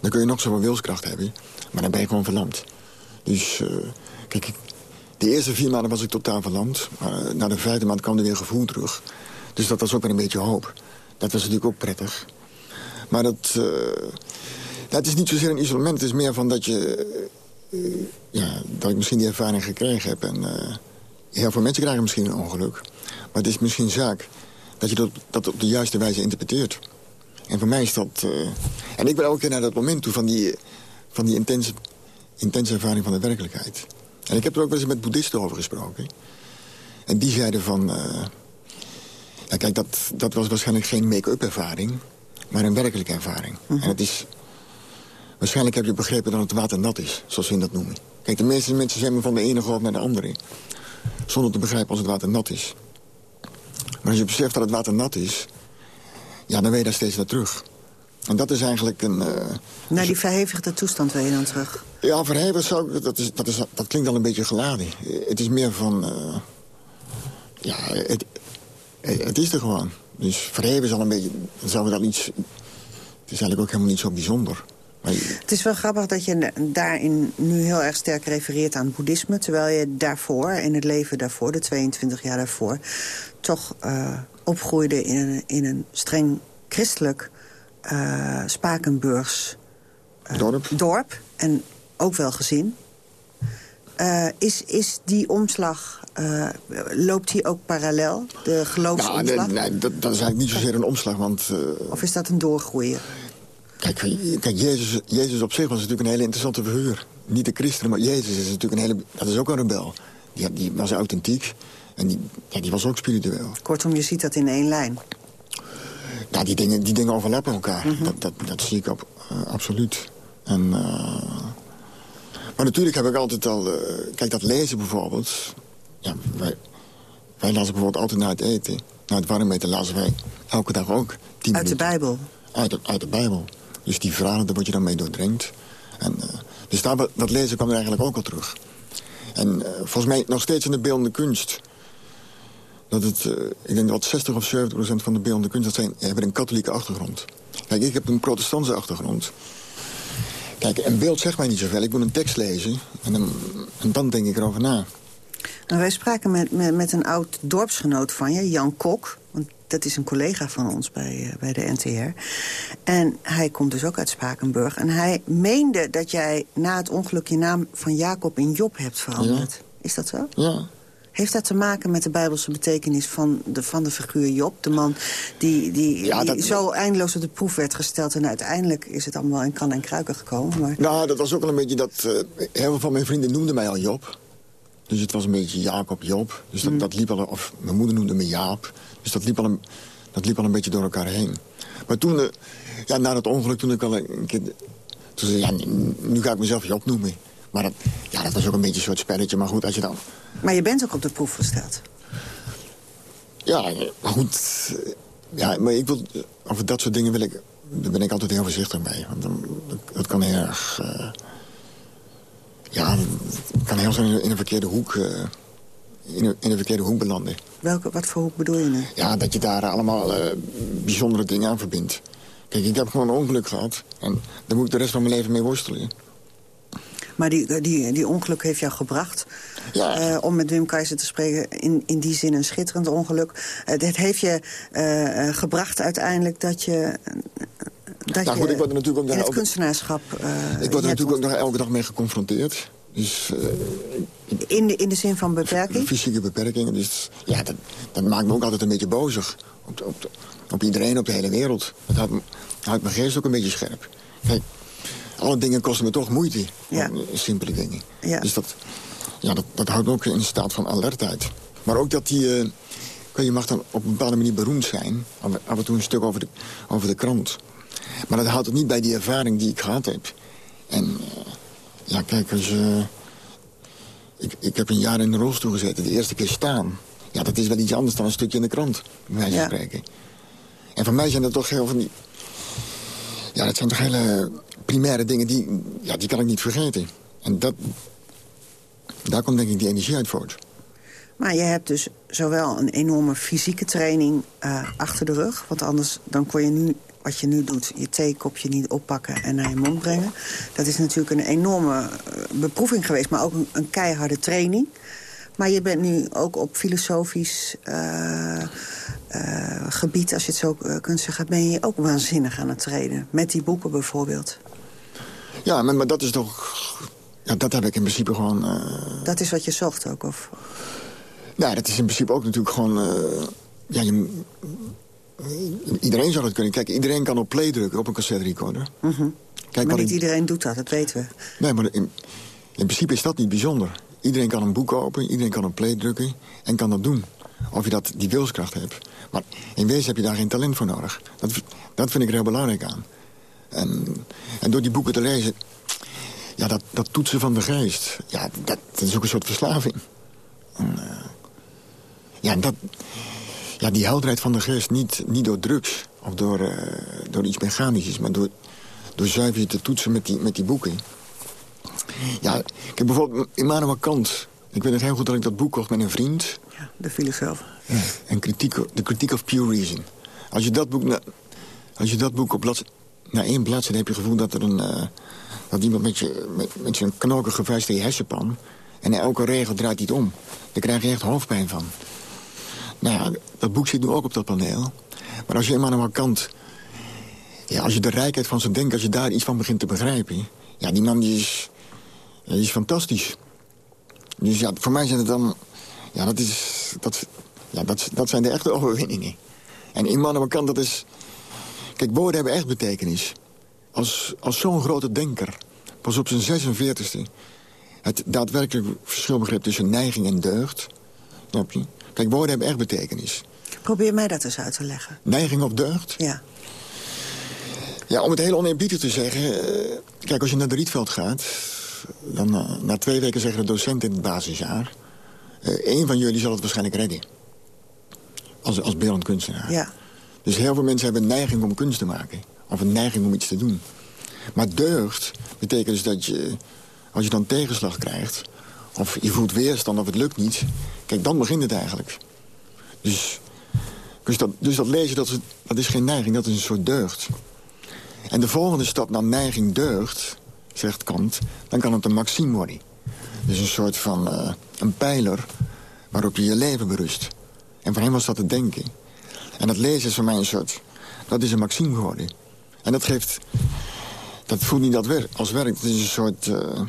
dan kun je nog zoveel wilskracht hebben, maar dan ben je gewoon verlamd. Dus, eh, kijk, de eerste vier maanden was ik totaal verlamd. Eh, na de vijfde maand kwam er weer gevoel terug. Dus dat was ook weer een beetje hoop. Dat was natuurlijk ook prettig. Maar dat, ja, het is niet zozeer een isolement. Het is meer van dat je... ja, dat ik misschien die ervaring gekregen heb. En heel veel mensen krijgen misschien een ongeluk. Maar het is misschien zaak dat je dat, dat op de juiste wijze interpreteert. En voor mij is dat... eh, en ik ben elke keer naar dat moment toe van die, van die intense, intense ervaring van de werkelijkheid. En ik heb er ook wel eens met boeddhisten over gesproken. En die zeiden van... eh, ja, kijk, dat, dat was waarschijnlijk geen make-up ervaring... maar een werkelijke ervaring. En het is... Waarschijnlijk heb je begrepen dat het water nat is, zoals we dat noemen. Kijk, de meeste mensen zijn van de ene golf naar de andere. Zonder te begrijpen als het water nat is. Maar als je beseft dat het water nat is... ja, dan wil je daar steeds naar terug. En dat is eigenlijk een... eh, Naar die verhevigde toestand wil je dan terug. ja, verheven zou ik... Dat, is, dat, is, dat klinkt al een beetje geladen. Het is meer van... eh, ja, het, het is er gewoon. Dus verheven is al een beetje... Dan zou dat iets... Het is eigenlijk ook helemaal niet zo bijzonder. Maar je- Het is wel grappig dat je daarin nu heel erg sterk refereert aan het boeddhisme... terwijl je daarvoor, in het leven daarvoor, de 22 jaar daarvoor... toch eh, opgroeide in een, in een streng christelijk eh, Spakenburgs eh, dorp. dorp. En ook wel gezin. Eh, is, is die omslag, loopt die ook parallel, de Nou, geloofsomslag? nee, nee, dat, dat is eigenlijk niet zozeer een omslag, want... Of is dat een doorgroeien? Kijk, kijk Jezus, Jezus op zich was natuurlijk een hele interessante figuur. Niet de christenen, maar Jezus is natuurlijk een hele... Dat is ook een rebel. Die, die was authentiek en die, ja, die was ook spiritueel. Kortom, je ziet dat in één lijn. Ja, die dingen, die dingen overlappen elkaar. dat, dat, dat zie ik op, eh, absoluut. En, eh, maar natuurlijk heb ik altijd al... eh, kijk, dat lezen bijvoorbeeld... Ja, wij, wij lazen bijvoorbeeld altijd na het eten. Na het warm eten lazen wij elke dag ook. tien Uit de. Bijbel. Uit de, uit de Bijbel. Dus die verhalen, daar word je dan mee doordrenkt. En, dus daar, dat lezen kwam er eigenlijk ook al terug. En volgens mij nog steeds in de beeldende kunst... dat het, eh, ik denk dat 60 of 70 procent van de beeldende kunst... dat zijn, hebben een katholieke achtergrond. Kijk, ik heb een protestantse achtergrond. Kijk, een beeld zegt mij niet zoveel. Ik moet een tekst lezen en dan, en dan denk ik erover na. Nou, wij spraken met, met, met een oud dorpsgenoot van je, Jan Kok. Want dat is een collega van ons bij, eh, bij de NTR. En hij komt dus ook uit Spakenburg. En hij meende dat jij na het ongeluk je naam van Jacob in Job hebt veranderd. Is dat zo? Ja. Heeft dat te maken met de bijbelse betekenis van de, van de figuur Job? De man die, die, Ja, die dat- zo eindeloos op de proef werd gesteld... en uiteindelijk is het allemaal in kan en kruiken gekomen. Maar Nou, dat was ook wel een beetje dat... eh, heel veel van mijn vrienden noemden mij al Job. Dus het was een beetje Jacob, Job. Dus dat, dat liep al... Of mijn moeder noemde me Jaap. Dus dat liep al een, dat liep al een beetje door elkaar heen. Maar toen, eh, ja, na dat ongeluk, toen ik al een keer... Toen zei ja, nu ga ik mezelf Job noemen. Maar dat, ja, dat was ook een beetje een soort spelletje. Maar goed, als je dan... Maar je bent ook op de proef gesteld. Ja, maar goed. Ja, maar ik wil... Over dat soort dingen wil ik... Daar ben ik altijd heel voorzichtig mee. Want dan, dat, kan heel erg... eh, ja, het kan heel snel in, een verkeerde hoek... eh, in, een, in verkeerde hoek belanden. Welke, wat voor hoek bedoel je nu? Ja, dat je daar allemaal eh, bijzondere dingen aan verbindt. Kijk, ik heb gewoon een ongeluk gehad. En daar moet ik de rest van mijn leven mee worstelen. Maar die, die, die ongeluk heeft jou gebracht. Eh, om met Wim Keizer te spreken, in, in die zin een schitterend ongeluk. Eh, het heeft je eh, gebracht uiteindelijk dat je... dat Nou je goed, ik word er natuurlijk ook in het elke- kunstenaarschap... ik word er natuurlijk ook nog elke dag mee geconfronteerd. Dus in, de, in de zin van beperking? fysieke beperkingen. Dus ja, dat, dat maakt me ook altijd een beetje bozig. Op, op, op iedereen, op de hele wereld. Dat houdt, me- houdt mijn geest ook een beetje scherp. Kijk, alle dingen kosten me toch moeite. Ja. Eh, Simpele dingen. Ja. Dus dat, ja, dat, dat houdt ook in een staat van alertheid. Maar ook dat die... eh, kijk, je mag dan op een bepaalde manier beroemd zijn. Af, en toe een stuk over de, over de krant. Maar dat houdt het niet bij die ervaring die ik gehad heb. En eh, ja, kijk, als je... Ik, ik heb een jaar in de rolstoel gezeten, de eerste keer staan. Ja, dat is wel iets anders dan een stukje in de krant, bij wijze van Ja. spreken. En voor mij zijn dat toch heel van die... Ja, dat zijn toch hele primaire dingen, die, ja, die kan ik niet vergeten. En dat, daar komt denk ik die energie uit voort. Maar je hebt dus zowel een enorme fysieke training uh, achter de rug... want anders dan kon je nu wat je nu doet, je theekopje niet oppakken en naar je mond brengen. Dat is natuurlijk een enorme uh, beproeving geweest, maar ook een, een, keiharde training. Maar je bent nu ook op filosofisch uh, gebied, als je het zo kunt zeggen... ben je ook waanzinnig aan het treden. Met die boeken bijvoorbeeld. Ja, maar, maar dat is toch... Ja, dat heb ik in principe gewoon... Dat is wat je zocht ook, of... Nou, dat is in principe ook natuurlijk gewoon... Uh, ja, je, iedereen zou dat kunnen. Kijk, iedereen kan op play drukken op een cassette recorder. Mm -hmm. Kijk, maar niet iedereen doet dat, dat weten we. Nee, maar in, in, principe is dat niet bijzonder. Iedereen kan een boek kopen, iedereen kan op play drukken en kan dat doen. Of je dat, die wilskracht hebt. Maar in wezen heb je daar geen talent voor nodig. Dat, dat vind ik er heel belangrijk aan. En, en door die boeken te lezen... Ja, dat, dat toetsen van de geest... Ja, dat, dat is ook een soort verslaving. En, uh, ja, dat, ja, die helderheid van de geest niet, niet door drugs of door, uh, door iets mechanisch, maar door, door zuiver te toetsen met die, met die boeken. Ja, ik heb bijvoorbeeld Immanuel Kant. Ik weet nog heel goed dat ik dat boek kocht met een vriend. Ja, de filosoof. Ja, en kritiek, de Critique of Pure Reason. Als je dat boek, als je dat boek op blad, na één bladzijde heb je gevoel dat er een... Uh, dat iemand met, je, met, met zijn knoken gevuist in je hersenpan... en elke regel draait niet om. Daar krijg je echt hoofdpijn van. Nou ja, dat boek zit nu ook op dat paneel. Maar als je aan kant... Ja, als je de rijkheid van zijn denken, als je daar iets van begint te begrijpen... Ja, die man die is, die is fantastisch. Dus ja, voor mij zijn het dan... Ja, dat, is, dat, ja, dat, dat zijn de echte overwinningen. En Immanuel Kant, dat is... Kijk, woorden hebben echt betekenis. Als, als zo'n grote denker, pas op zijn 46e... het daadwerkelijk verschilbegrip tussen neiging en deugd... Snap je? Kijk, woorden hebben echt betekenis. Probeer mij dat eens uit te leggen. Neiging of deugd? Ja. Ja, om het heel oneerbiedig te zeggen... Uh, kijk, als je naar de Rietveld gaat... dan uh, na twee weken zeggen de docenten in het basisjaar... Uh, één van jullie zal het waarschijnlijk redden. Als, als beeldend kunstenaar. Ja. Dus heel veel mensen hebben een neiging om kunst te maken. Of een neiging om iets te doen. Maar deugd betekent dus dat je... als je dan tegenslag krijgt... of je voelt weerstand of het lukt niet... Kijk, dan begint het eigenlijk. Dus, dus, dat, dus dat lezen, dat is, dat is geen neiging, dat is een soort deugd. En de volgende stap naar neiging deugd, zegt Kant... dan kan het een maxime worden. Dus een soort van uh, een pijler waarop je je leven berust. En voor hem was dat het denken. En dat lezen is voor mij een soort... dat is een maxime geworden. En dat geeft... dat voelt niet dat werk, als werk. Het is een soort... Uh,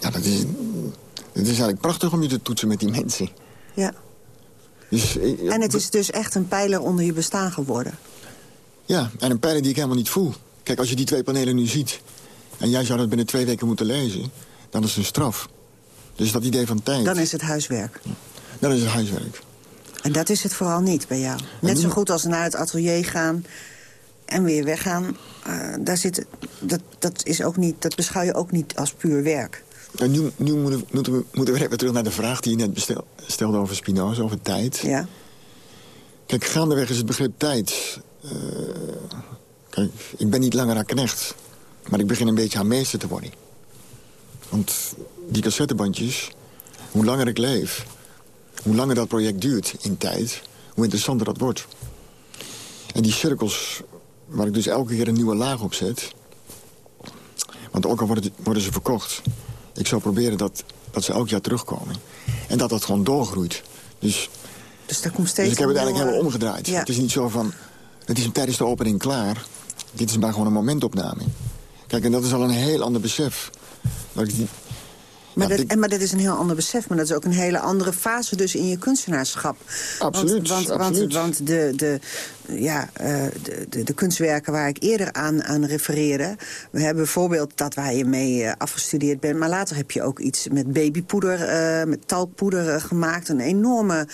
ja, dat is het is eigenlijk prachtig om je te toetsen met die mensen. Ja. Dus, eh, en het is dus echt een pijler onder je bestaan geworden. Ja, en een pijler die ik helemaal niet voel. Kijk, als je die twee panelen nu ziet... en jij zou dat binnen twee weken moeten lezen... dan is het een straf. Dus dat idee van tijd... Dan is het huiswerk. Dan is het huiswerk. En dat is het vooral niet bij jou. Net zo goed als naar het atelier gaan en weer weggaan. Uh, daar zit, dat, dat, is ook niet, dat beschouw je ook niet als puur werk. En nu, nu moeten, we, moeten we even terug naar de vraag die je net bestel, stelde over Spinoza, over tijd. Ja. Kijk, gaandeweg is het begrip tijd... Uh, kijk, ik ben niet langer haar knecht. Maar ik begin een beetje haar meester te worden. Want die cassettebandjes, hoe langer ik leef... hoe langer dat project duurt in tijd, hoe interessanter dat wordt. En die cirkels, waar ik dus elke keer een nieuwe laag op zet... want ook al worden, worden ze verkocht ik zal proberen dat, dat ze elk jaar terugkomen. En dat dat gewoon doorgroeit. Dus, dus, daar komt steeds dus ik heb het eigenlijk helemaal omgedraaid. Het is niet zo van, het is tijdens de opening klaar. Dit is maar gewoon een momentopname. Kijk, en dat is al een heel ander besef. Dat ik die, maar, dat, en, maar dat is een heel ander besef. Maar dat is ook een hele andere fase dus in je kunstenaarschap. Absoluut. Want, want, absoluut. want, de, de, ja, uh, de, de, de, kunstwerken waar ik eerder aan, aan refereerde... we hebben bijvoorbeeld dat waar je mee uh, afgestudeerd bent... maar later heb je ook iets met babypoeder, uh, met talkpoeder gemaakt. Een enorme,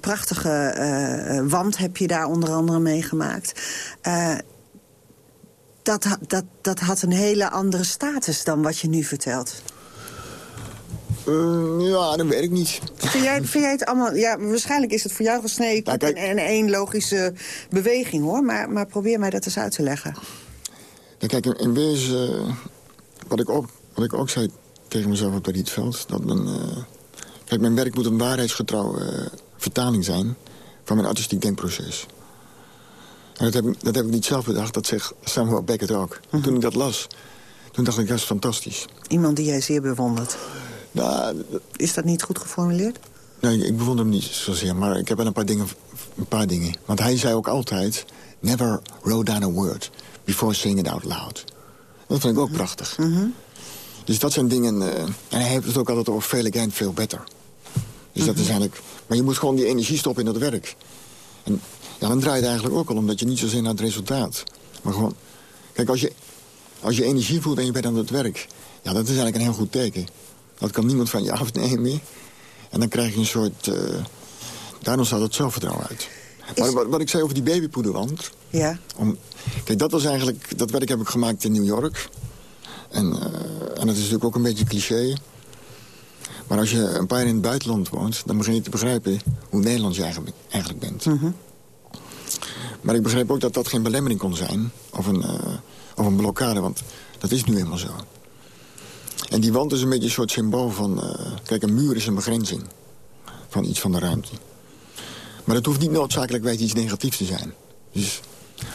prachtige wand heb je daar onder andere mee gemaakt dat, dat, dat had een hele andere status dan wat je nu vertelt. Uh, ja, dat weet ik niet. Vind jij, vind jij het allemaal... Ja, waarschijnlijk is het voor jou gesneden ja, in één logische beweging, hoor. Maar, maar probeer mij dat eens uit te leggen. Ja, kijk, in wezen... wat, ik ook, wat ik ook zei tegen mezelf op dat Rietveld... dat men... Uh, Kijk, mijn werk moet een waarheidsgetrouwe uh, vertaling zijn... van mijn artistiek denkproces. En dat heb, ik, dat heb ik niet zelf bedacht, dat zegt Samuel Beckett ook. Mhm. Toen ik dat las, toen dacht ik, dat is fantastisch. Iemand die jij zeer bewondert. Nou, is dat niet goed geformuleerd? Nee, ik bewonder hem niet zozeer, maar ik heb wel een paar dingen. Een paar dingen. Want hij zei ook altijd... Never wrote down a word before saying it out loud. Dat vind ik ook prachtig. Dus dat zijn dingen... Uh, en hij heeft het ook altijd over veel again, veel better. Dus dat is eigenlijk... Maar je moet gewoon die energie stoppen in dat werk. En ja, dan draait het eigenlijk ook al omdat je niet zozeer naar het resultaat. Maar gewoon... Kijk, als je, als je energie voelt en je bent aan het werk... Ja, dat is eigenlijk een heel goed teken. Dat kan niemand van je afnemen. En dan krijg je een soort... Uh, daarom staat het zelfvertrouwen uit. Maar wat, wat, ik zei over die babypoederwand... Ja. Om, kijk, dat was eigenlijk... Dat werk heb ik gemaakt in New York. En, uh, en dat is natuurlijk ook een beetje cliché. Maar als je een paar jaar in het buitenland woont... dan begin je te begrijpen hoe Nederlands je eigenlijk, eigenlijk bent. Mm -hmm. Maar ik begreep ook dat dat geen belemmering kon zijn. Of een, uh, of een blokkade, want dat is nu helemaal zo. En die wand is een beetje een soort symbool van... Uh, kijk, een muur is een begrenzing van iets van de ruimte. Maar dat hoeft niet noodzakelijk iets negatiefs te zijn. Dus,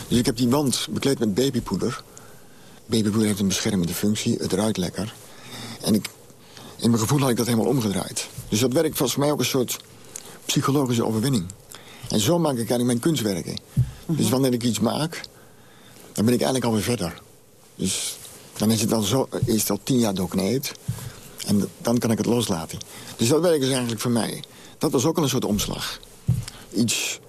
dus ik heb die wand bekleed met babypoeder. Babypoeder heeft een beschermende functie, het ruikt lekker. En ik, in mijn gevoel had ik dat helemaal omgedraaid. Dus dat werkt volgens mij ook een soort psychologische overwinning. En zo maak ik eigenlijk mijn kunstwerken. Dus wanneer ik iets maak, dan ben ik eigenlijk alweer verder. Dus dan is het al, zo, is het al tien jaar doorkneed. En dan kan ik het loslaten. Dus dat werk is eigenlijk voor mij. Dat was ook al een soort omslag. Iets,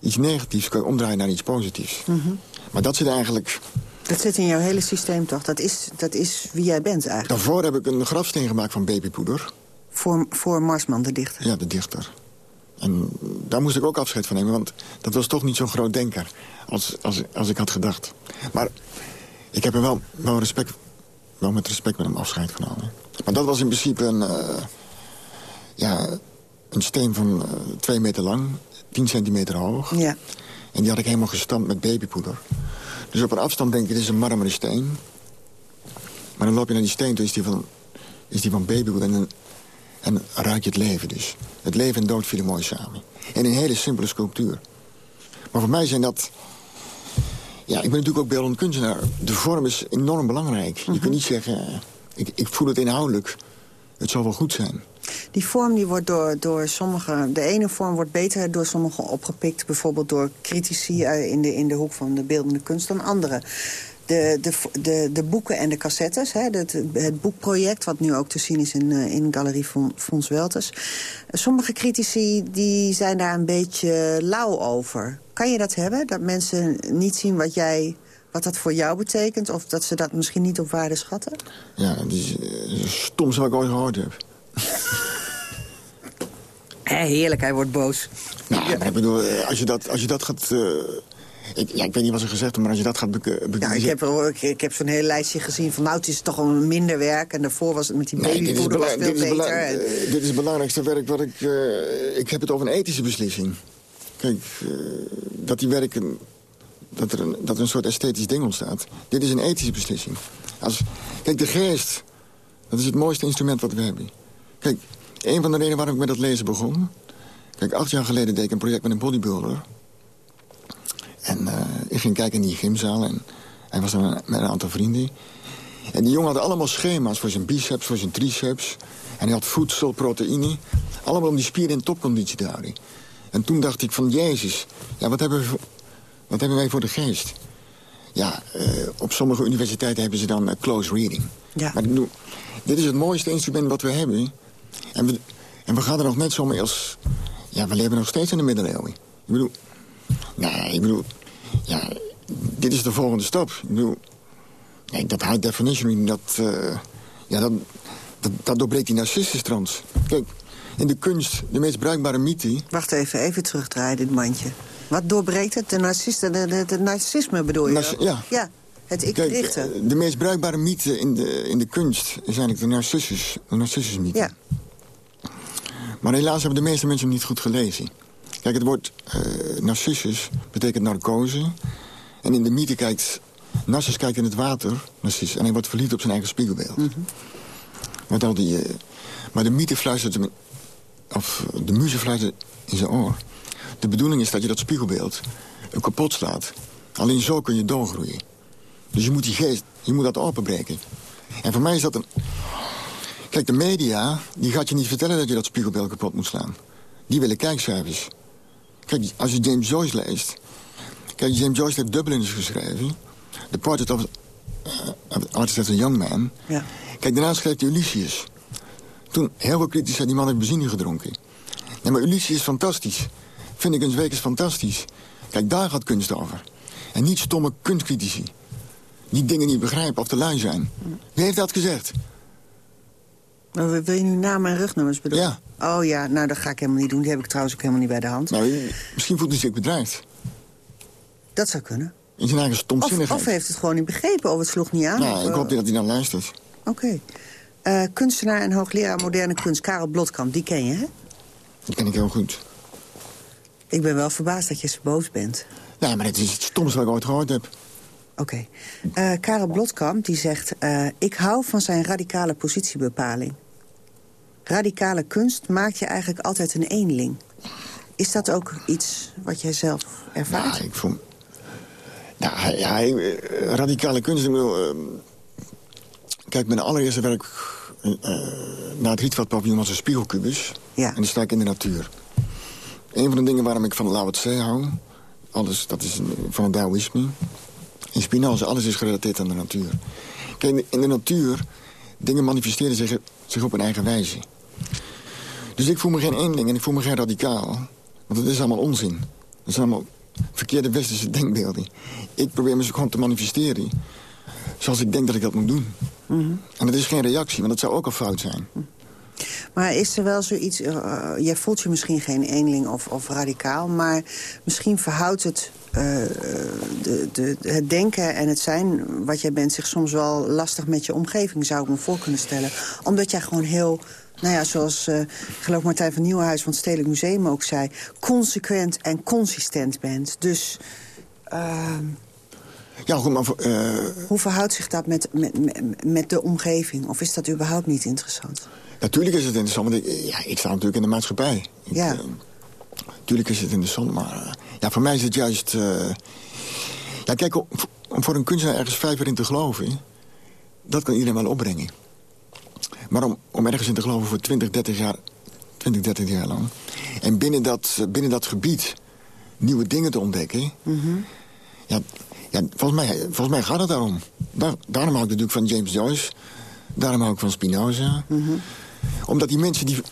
iets negatiefs kan je omdraaien naar iets positiefs. Mm -hmm. Maar dat zit eigenlijk... Dat zit in jouw hele systeem toch? Dat is, dat is wie jij bent eigenlijk. Daarvoor heb ik een grafsteen gemaakt van babypoeder. Voor, voor Marsman, de dichter? Ja, de dichter. En daar moest ik ook afscheid van nemen, want dat was toch niet zo'n groot denker als, als, als ik had gedacht. Maar ik heb er wel, wel, respect, wel met respect met hem afscheid genomen. Maar dat was in principe een, uh, ja, een steen van uh, twee meter lang, 10 centimeter hoog. Ja. En die had ik helemaal gestampt met babypoeder. Dus op een afstand denk je, dit is een marmeren steen. Maar dan loop je naar die steen, toen is die van, is die van babypoeder. En dan, en ruik je het leven dus. Het leven en dood vielen mooi samen. En een hele simpele sculptuur. Maar voor mij zijn dat... Ja, ik ben natuurlijk ook beeldend kunstenaar. De vorm is enorm belangrijk. Mm -hmm. Je kunt niet zeggen, ik, ik voel het inhoudelijk. Het zal wel goed zijn. Die vorm die wordt door, door sommigen... De ene vorm wordt beter door sommigen opgepikt. Bijvoorbeeld door critici in de, in de hoek van de beeldende kunst dan anderen. De, de, de, de boeken en de cassettes, hè, het, het boekproject... wat nu ook te zien is in, in Galerie Fons Welters. Sommige critici die zijn daar een beetje lauw over. Kan je dat hebben? Dat mensen niet zien wat jij... Wat dat voor jou betekent? Of dat ze dat misschien niet op waarde schatten? Ja, dat is het stomste wat ik ooit gehoord heb. Hé, heerlijk, hij wordt boos. Nou, ja. ik bedoel, als je dat, als je dat gaat... Uh, ik, ja, ik weet niet wat ze gezegd hebben, maar als je dat gaat bekijken... Ja, ik heb, ik, ik heb zo'n hele lijstje gezien van... nou, het is toch een minder werk. En daarvoor was het met die babypoeder nee, veel dit beter. En... Uh, dit is het belangrijkste werk wat ik... Uh, ik heb het over een ethische beslissing. Kijk, dat die werken... Dat er, een, dat er een soort esthetisch ding ontstaat. Dit is een ethische beslissing. Als, kijk, de geest... Dat is het mooiste instrument wat we hebben. Kijk, een van de redenen waarom ik met dat lezen begon... Kijk, acht jaar geleden deed ik een project met een bodybuilder. En uh, ik ging kijken in die gymzaal en hij was dan met een aantal vrienden. En die jongen had allemaal schema's voor zijn biceps, voor zijn triceps. En hij had voedsel, proteïne. Allemaal om die spieren in topconditie te houden. En toen dacht ik van, Jezus, ja, wat, hebben we wat hebben wij voor de geest? Ja, uh, op sommige universiteiten hebben ze dan uh, close reading. Ja. Maar ik bedoel, dit is het mooiste instrument wat we hebben. En we, en we gaan er nog net zo mee als... Ja, we leven nog steeds in de middeleeuwen. Ik bedoel... Nee, ik bedoel... Ja, dit is de volgende stap. Ik bedoel... Dat high definition, dat... Uh, ja, dat, dat, dat doorbreekt die narcissustrans. Kijk, in de kunst, de meest bruikbare mythe... Wacht even, even terugdraaien, dit mandje. Wat doorbreekt het? De, narcist, de, de, de narcisme bedoel je? Narci ja. Ja, het ik Kijk, richten. De meest bruikbare mythe in de, in de kunst is eigenlijk de narcissus, de narcissusmythe. Ja. Maar helaas hebben de meeste mensen hem niet goed gelezen. Kijk, het woord uh, narcissus betekent narcose. En in de mythe kijkt... Narcissus kijkt in het water, Narcissus, en hij wordt verliefd op zijn eigen spiegelbeeld. Mm -hmm. Met al die, uh, maar de mythe fluistert hem of de muze fluit in zijn oor. De bedoeling is dat je dat spiegelbeeld kapot slaat. Alleen zo kun je doorgroeien. Dus je moet die geest, je moet dat openbreken. En voor mij is dat een... Kijk, de media, die gaat je niet vertellen dat je dat spiegelbeeld kapot moet slaan. Die willen kijkcijfers. Kijk, als je James Joyce leest... Kijk, James Joyce heeft Dubliners geschreven. The Portrait of, uh, Artist as a Young Man. Ja. Kijk, daarna schreef hij Ulysses. Toen, heel veel critici die man heeft benzine gedronken. Nee, maar Ulysses is fantastisch. Vind ik een week is fantastisch. Kijk, daar gaat kunst over. En niet stomme kunstcritici. Die dingen niet begrijpen of te lui zijn. Wie heeft dat gezegd? Maar wil je nu naam en rugnummers bedoelen? Ja. Oh ja, nou dat ga ik helemaal niet doen. Die heb ik trouwens ook helemaal niet bij de hand. Nou, misschien voelt hij zich bedreigd. Dat zou kunnen. In zijn eigen Of, stomzinnigheid. of heeft het gewoon niet begrepen, of het sloeg niet aan. Nou, of, ik hoop dat hij dan luistert. Oké. Eh, kunstenaar en hoogleraar moderne kunst, Karel Blotkamp, die ken je, hè? Dat ken ik heel goed. Ik ben wel verbaasd dat je zo boos bent. Ja, maar het is het stomste wat ik ooit gehoord heb. Oké. Eh, Karel Blotkamp die zegt... eh, ik hou van zijn radicale positiebepaling. Radicale kunst maakt je eigenlijk altijd een eenling. Is dat ook iets wat jij zelf ervaart? Ja, ik vond... Nou, hij, hij, eh, radicale kunst, ik bedoel... eh, kijk, mijn allereerste werk na het Rietveld-paviljoen was een spiegelkubus. Ja. En die sta ik in de natuur. Een van de dingen waarom ik van Lao Tse hou... Alles, dat is van het Taoïsme. In Spinoza, alles is gerelateerd aan de natuur. Kijk, in de, in de natuur, dingen manifesteren zich, zich op een eigen wijze. Dus ik voel me geen eenling en ik voel me geen radicaal. Want het is allemaal onzin. Dat zijn allemaal verkeerde westerse denkbeelden. Ik probeer me gewoon te manifesteren. Zoals ik denk dat ik dat moet doen. En dat is geen reactie, want dat zou ook al fout zijn. Maar is er wel zoiets... eh, jij voelt je misschien geen eenling of, of radicaal... maar misschien verhoudt het, eh, de, de, het denken en het zijn wat jij bent... zich soms wel lastig met je omgeving, zou ik me voor kunnen stellen. Omdat jij gewoon heel... Nou ja, zoals eh, geloof Martijn van Nieuwenhuis van het Stedelijk Museum ook zei... consequent en consistent bent. Dus ehm, Ja, goed, maar... eh, hoe verhoudt zich dat met, met, met de omgeving? Of is dat überhaupt niet interessant? Natuurlijk is het interessant, want ik, ja, ik sta natuurlijk in de maatschappij. Ik, Ja. eh, natuurlijk is het interessant, maar... eh, ja, voor mij is het juist... eh, ja, kijk, om, voor een kunstenaar ergens vijf jaar in te geloven... dat kan iedereen wel opbrengen. Maar om, om ergens in te geloven voor 20, 30 jaar, 20, 30 jaar lang... en binnen dat, binnen dat gebied nieuwe dingen te ontdekken... Ja, ja volgens, mij, volgens mij gaat het daarom. Daar, daarom hou ik natuurlijk van James Joyce. Daarom hou ik van Spinoza. Omdat die mensen die...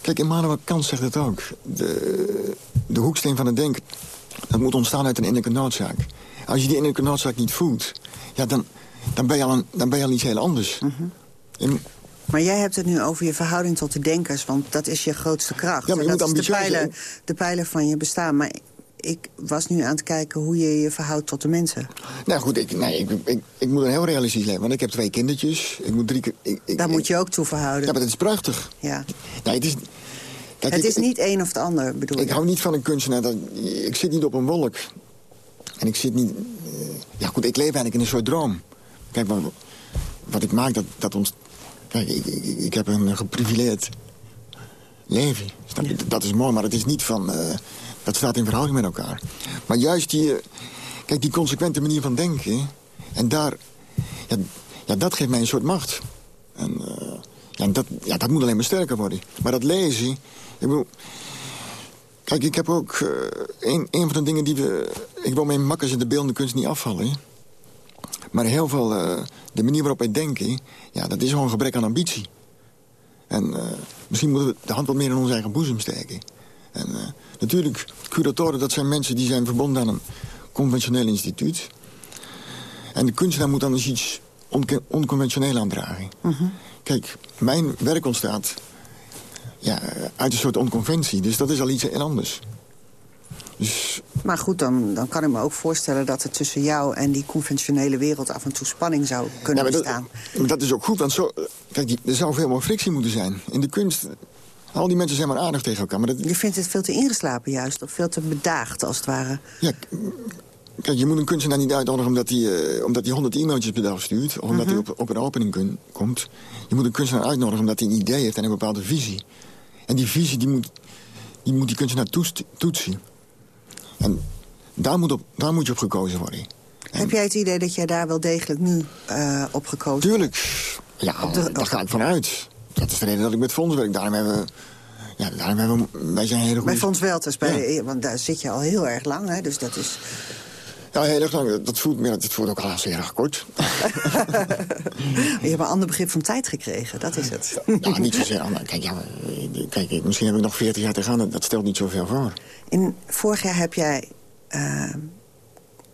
Kijk, Immanuel Kant zegt het ook. De, de hoeksteen van het denken... dat moet ontstaan uit een innerlijke noodzaak. Als je die innerlijke noodzaak niet voelt... Ja, dan, dan, ben je al een, dan ben je al iets heel anders. En- Maar jij hebt het nu over je verhouding tot de denkers, want dat is je grootste kracht. Ja, maar je En moet dat is de pijler, de pijler van je bestaan. Maar ik was nu aan het kijken hoe je je verhoudt tot de mensen. nou goed, ik, nee, ik, ik, ik moet een heel realistisch leven. Want ik heb twee kindertjes. Ik moet drie keer... ik- ik- Daar moet je ook toe verhouden. Ja, maar dat is prachtig. Ja. Nee, het is... Kijk, het ik- is niet één of het ander, bedoel Ik je? hou niet van een kunstenaar. Dat, ik zit niet op een wolk. En ik zit niet... eh, ja goed, ik leef eigenlijk in een soort droom. Kijk, wat, wat ik maak, dat, dat ons... Kijk, ik, ik, ik heb een geprivileerd leven. Dat is mooi, maar het is niet van... eh, dat staat in verhouding met elkaar. Maar juist die... eh, kijk, die consequente manier van denken... En daar... Ja, ja dat geeft mij een soort macht. En, eh, ja, dat, ja, dat moet alleen maar sterker worden. Maar dat lezen... Ik bedoel, Kijk, ik heb ook... eh, een, een van de dingen die we... Ik wil mijn makkers in de beeldende kunst niet afvallen. Maar heel veel... de manier waarop wij denken... Ja, dat is gewoon een gebrek aan ambitie. En misschien moeten we de hand wat meer in onze eigen boezem steken. En eh, natuurlijk, curatoren, dat zijn mensen die zijn verbonden aan een conventioneel instituut. En de kunstenaar moet dan eens iets onconventioneel aandragen. Kijk, mijn werk ontstaat ja, uit een soort onconventie. Dus dat is al iets heel anders. Dus Maar goed, dan, dan kan ik me ook voorstellen dat er tussen jou en die conventionele wereld af en toe spanning zou kunnen Ja, maar bestaan. dat, maar dat is ook goed, want zo, kijk, die, er zou veel meer frictie moeten zijn. In de kunst, al die mensen zijn maar aardig tegen elkaar. Maar dat, Je vindt het veel te ingeslapen juist, of veel te bedaagd als het ware. ja, kijk, je moet een kunstenaar niet uitnodigen omdat hij eh, omdat hij 100 e-mailtjes per dag stuurt. Of omdat hij op, op een opening kun- komt. Je moet een kunstenaar uitnodigen omdat hij een idee heeft en een bepaalde visie. En die visie die moet die, moet die kunstenaar toets, toetsen. En daar moet, op, daar moet je op gekozen worden. Heb jij het idee dat jij daar wel degelijk nu uh, op gekozen Tuurlijk. Ja, daar ga ik vanuit. Dat is de reden dat ik met Fons werk. Daarom hebben we... Ja, daarom hebben we, wij zijn hele goede... Bij Fons Welters, bij, ja. want daar zit je al heel erg lang, hè? Dus dat is... Ja, heel erg lang. Dat voelt, meer, dat voelt ook al heel erg kort. *laughs* je hebt een ander begrip van tijd gekregen, dat is het. ja, niet zozeer. Kijk, ja, kijk, misschien heb ik nog 40 jaar te gaan. Dat stelt niet zoveel voor. In, vorig jaar heb jij... Uh,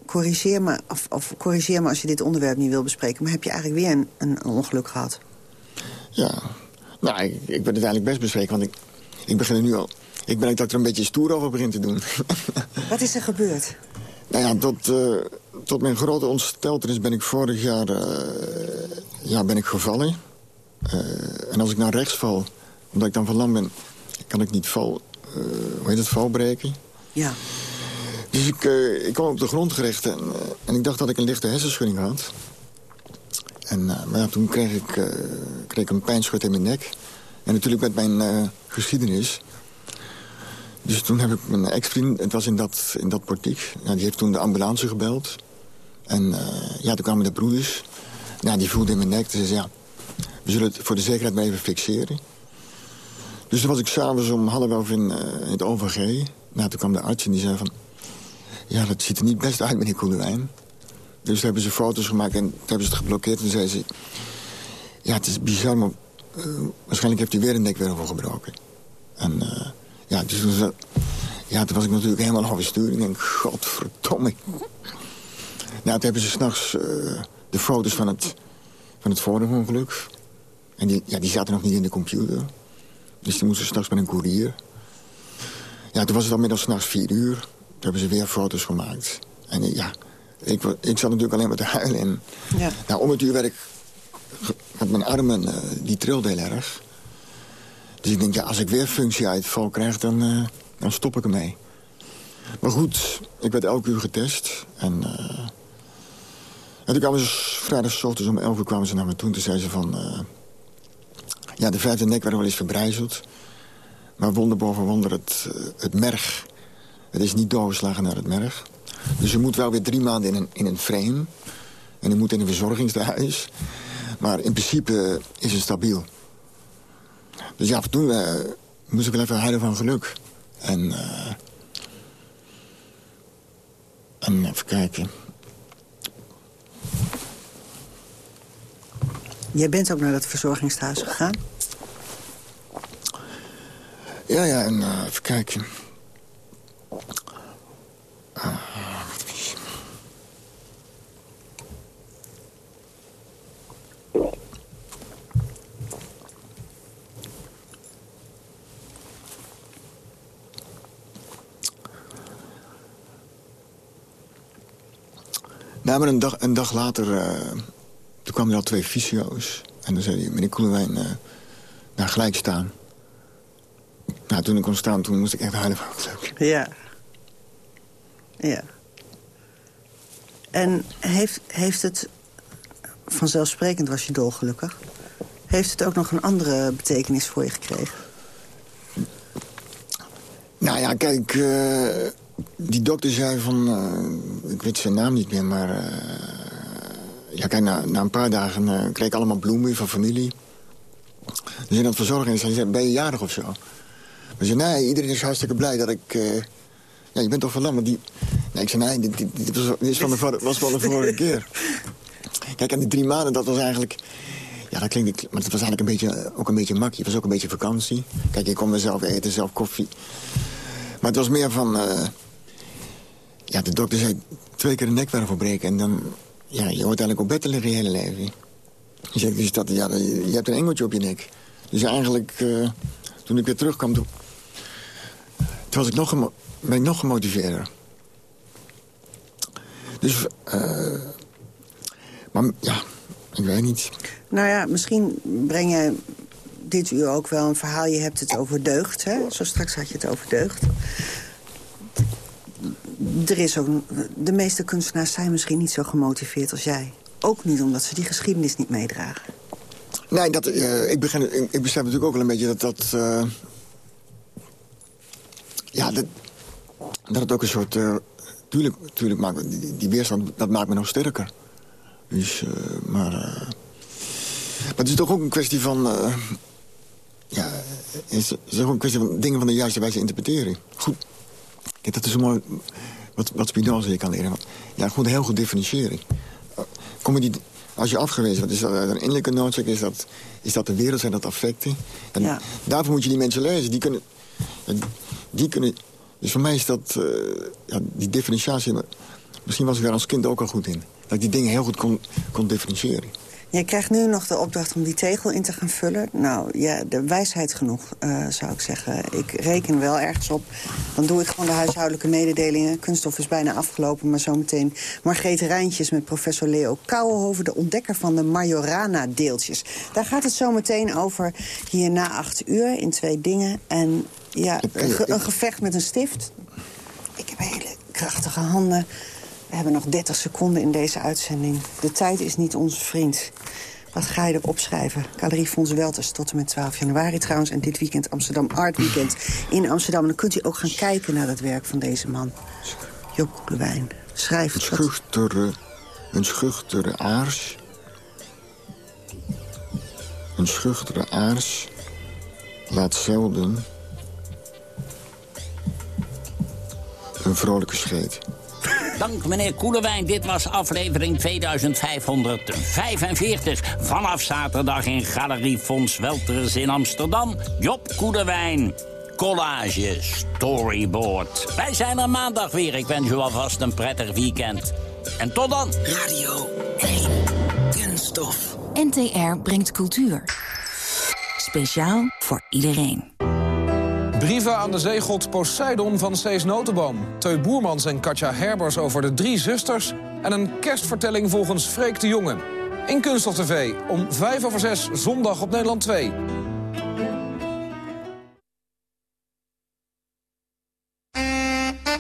corrigeer me, of, of, corrigeer me als je dit onderwerp niet wil bespreken... maar heb je eigenlijk weer een, een ongeluk gehad? Ja, nou, ik, ik ben het eigenlijk best bespreken, want ik, ik begin er nu al... Ik ben dat er een beetje stoer over begin te doen. *laughs* Wat is er gebeurd? Nou ja, tot, uh, tot mijn grote ontsteltenis ben ik vorig jaar uh, ja, ben ik gevallen. Uh, en als ik naar rechts val, omdat ik dan van land ben... kan ik niet val, hoe heet het, valbreken. Ja. Dus ik, ik kwam op de grond gericht en, en ik dacht dat ik een lichte hersenschudding had. En, ja, toen kreeg ik, kreeg ik een pijnschut in mijn nek. En natuurlijk met mijn geschiedenis dus toen heb ik mijn ex-vriend, het was in dat, in dat portiek... Ja, die heeft toen de ambulance gebeld. En ja, toen kwamen de broeders. Ja, die voelden in mijn nek. Dus ja, we zullen het voor de zekerheid maar even fixeren. Dus toen was ik s'avonds om half elf in, in het OVG. Nou, toen kwam de arts en die zei van... Ja, dat ziet er niet best uit, meneer Koelewijn. Dus toen hebben ze foto's gemaakt en toen hebben ze het geblokkeerd. En zei ze... Ja, het is bizar, maar uh, waarschijnlijk heeft hij weer een nekwervel gebroken. En... Ja, dus toen, ja, toen was ik natuurlijk helemaal overstuur. Ik denk, godverdomme. Nou, toen hebben ze s'nachts uh, de foto's van het, van het vorige ongeluk. En die, ja, die zaten nog niet in de computer. Dus die moesten s'nachts met een koerier. Ja, toen was het al middels vier uur. Toen hebben ze weer foto's gemaakt. En ja, ik, ik zat natuurlijk alleen maar te huilen. En, ja. nou, om het uur werd ik... Met mijn armen, uh, die trilden heel erg. Dus ik denk, ja, als ik weer functieuitval krijg, dan, uh, dan stop ik ermee. Maar goed, ik werd elke uur getest. En, uh, en toen kwamen ze vrijdagochtends om 11 uur kwamen ze naar me toe. En toen zeiden ze van... Uh, ja, de vijfde nek werd wel eens verbrijzeld. Maar wonder boven wonder, het, het merg... Het is niet doorgeslagen naar het merg. Dus je moet wel weer drie maanden in een, in een frame. En je moet in een verzorgingshuis. Maar in principe is het stabiel. Dus ja, toen uh, moest ik wel even huilen van geluk. En, uh, en even kijken. Jij bent ook naar dat verzorgingshuis gegaan? Ja, ja, en uh, even kijken. Maar een dag, een dag later, uh, toen kwamen er al twee fysio's. En dan zei hij, meneer Koelewijn, uh, nou gelijk staan. Nou, toen ik kon staan, toen moest ik echt huilen van. Ja. Ja. En heeft, heeft het, vanzelfsprekend was je dolgelukkig... heeft het ook nog een andere betekenis voor je gekregen? Nou ja, kijk, uh, die dokter zei van... Uh, ik weet zijn naam niet meer, maar... Uh, ja, kijk, na, een paar dagen uh, kreeg ik allemaal bloemen van familie. Dus in dat verzorgen en zei, ben je jarig of zo? Maar zei, nee, iedereen is hartstikke blij dat ik... ja, je bent toch verlamd, maar die... Nee, ik zei, nee, dit, dit, was, is van de, was de vorige keer. Kijk, en die drie maanden, dat was eigenlijk... Ja, dat klinkt... Maar het was eigenlijk een beetje, ook een beetje makkie. Het was ook een beetje vakantie. Kijk, ik kon mezelf eten, zelf koffie. Maar het was meer van... ja, de dokter zei twee keer een nekwervel breken... en dan... Ja, je hoort eigenlijk op bed te liggen je hele leven. Je dus dat, ja, je hebt een engeltje op je nek. Dus eigenlijk, uh, toen ik weer terugkwam... Toen, toen was ik nog, ben ik nog gemotiveerder. Dus, uh, maar ja, ik weet niet. Nou ja, misschien breng jij dit uur ook wel een verhaal. Je hebt het over deugd, hè? Zo straks had je het over deugd. Er is ook, de meeste kunstenaars zijn misschien niet zo gemotiveerd als jij. Ook niet omdat ze die geschiedenis niet meedragen. Nee, dat, uh, ik, begin, ik, besef natuurlijk ook wel een beetje dat dat... Uh, ja, dat, dat het ook een soort... Uh, tuurlijk, tuurlijk maakt die, weerstand, dat maakt me nog sterker. Dus, maar... Maar het is toch ook een kwestie van... ja, het is, ook een kwestie van dingen van de juiste wijze interpreteren. Goed. Kijk, dat is zo mooi wat, wat Spinoza je kan leren. Ja, gewoon heel goed differentiëren. Kom je die, als je afgewezen wordt, is dat een innerlijke noodzaak? Is dat, is dat de wereld? Zijn dat affecten? En ja. daarvoor moet je die mensen lezen. Die kunnen... Die kunnen dus voor mij is dat... Uh, ja, die differentiatie... Misschien was ik daar als kind ook al goed in. Dat ik die dingen heel goed kon, kon differentiëren. Je krijgt nu nog de opdracht om die tegel in te gaan vullen. Nou, ja, de wijsheid genoeg, uh, zou ik zeggen. Ik reken wel ergens op. Dan doe ik gewoon de huishoudelijke mededelingen. Kunststof is bijna afgelopen, maar zometeen... Margreet Rijntjes met professor Leo Kouwenhoven... de ontdekker van de Majorana-deeltjes. Daar gaat het zometeen over hier na acht uur in twee dingen. En ja, een, een gevecht met een stift. Ik heb hele krachtige handen... We hebben nog 30 seconden in deze uitzending. De tijd is niet onze vriend. Wat ga je erop schrijven? Galerie Fons Welters tot en met 12 januari trouwens. En dit weekend Amsterdam Art Weekend in Amsterdam. En dan kunt u ook gaan kijken naar het werk van deze man. Joop Koelewijn. Schrijf. Een schuchtere, een schuchtere aars. Een schuchtere aars laat zelden een vrolijke scheet. Dank meneer Koelewijn. Dit was aflevering 2545. Vanaf zaterdag in Galerie Fons Welters in Amsterdam. Job Koelewijn. Collage, storyboard. Wij zijn er maandag weer. Ik wens u alvast een prettig weekend. En tot dan. Radio 1. Kunststof. NTR brengt cultuur. Speciaal voor iedereen. Brieven aan de zeegod Poseidon van Cees Notenboom. Teu Boermans en Katja Herbers over de drie zusters... en een kerstvertelling volgens Freek de Jonge. In Kunststof TV, om 5 over 6, zondag op Nederland 2.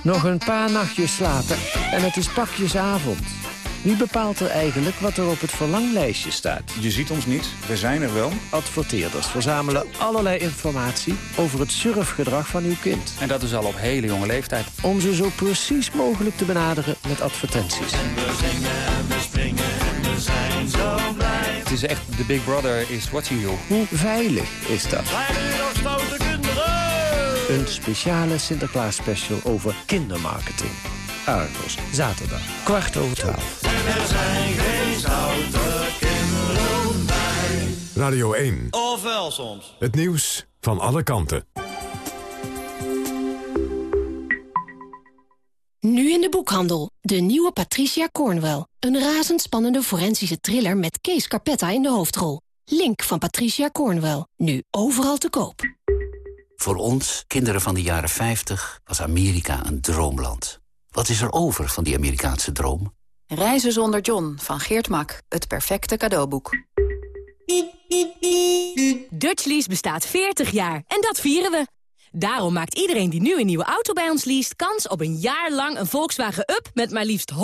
Nog een paar nachtjes slapen en het is pakjesavond. Wie bepaalt er eigenlijk wat er op het verlanglijstje staat? Je ziet ons niet, we zijn er wel. Adverteerders verzamelen allerlei informatie over het surfgedrag van uw kind. En dat is al op hele jonge leeftijd. Om ze zo precies mogelijk te benaderen met advertenties. En we zingen en we springen en we zijn zo blij. Het is echt, the big brother is watching you. Hoe veilig is dat? Een speciale Sinterklaas special over kindermarketing. Argos, zaterdag, kwart over twaalf. Er zijn geen stoute kinderen bij. Radio 1. Of wel soms. Het nieuws van alle kanten. Nu in de boekhandel. De nieuwe Patricia Cornwell. Een razendspannende forensische thriller met Kees Carpetta in de hoofdrol. Link van Patricia Cornwell. Nu overal te koop. Voor ons, kinderen van de jaren 50, was Amerika een droomland. Wat is er over van die Amerikaanse droom? Reizen zonder John van Geert Mak. Het perfecte cadeauboek. Dutchlease bestaat 40 jaar en dat vieren we. Daarom maakt iedereen die nu een nieuwe auto bij ons leest... kans op een jaar lang een Volkswagen Up met maar liefst 100%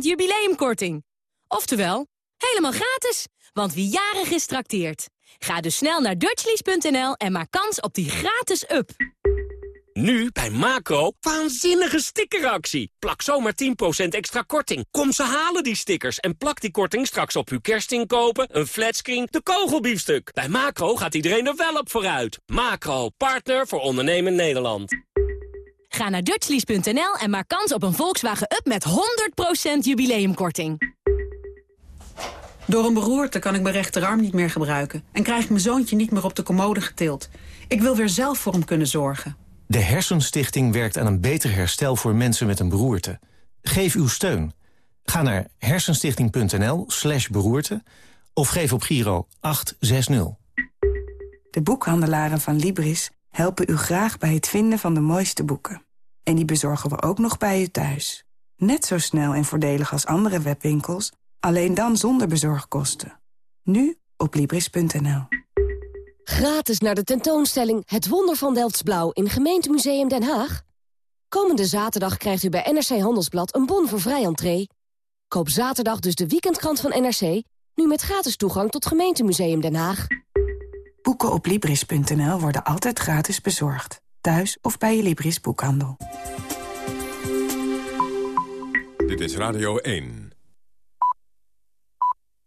jubileumkorting. Oftewel, helemaal gratis, want wie jarig is trakteert. Ga dus snel naar dutchlease.nl en maak kans op die gratis Up. Nu bij Macro, waanzinnige stickeractie. Plak zomaar 10% extra korting. Kom ze halen die stickers en plak die korting straks op uw kerstinkopen, een flatscreen, de kogelbiefstuk. Bij Macro gaat iedereen er wel op vooruit. Macro, partner voor ondernemen Nederland. Ga naar dutchlease.nl en maak kans op een Volkswagen Up met 100% jubileumkorting. Door een beroerte kan ik mijn rechterarm niet meer gebruiken... en krijg ik mijn zoontje niet meer op de commode getild. Ik wil weer zelf voor hem kunnen zorgen. De Hersenstichting werkt aan een beter herstel voor mensen met een beroerte. Geef uw steun. Ga naar hersenstichting.nl slash beroerte of geef op Giro 860. De boekhandelaren van Libris helpen u graag bij het vinden van de mooiste boeken. En die bezorgen we ook nog bij u thuis. Net zo snel en voordelig als andere webwinkels, alleen dan zonder bezorgkosten. Nu op Libris.nl. Gratis naar de tentoonstelling Het Wonder van Delftsblauw in Gemeentemuseum Den Haag? Komende zaterdag krijgt u bij NRC Handelsblad een bon voor vrij entree. Koop zaterdag dus de weekendkrant van NRC, nu met gratis toegang tot Gemeentemuseum Den Haag. Boeken op Libris.nl worden altijd gratis bezorgd. thuis of bij je Libris boekhandel. Dit is Radio 1.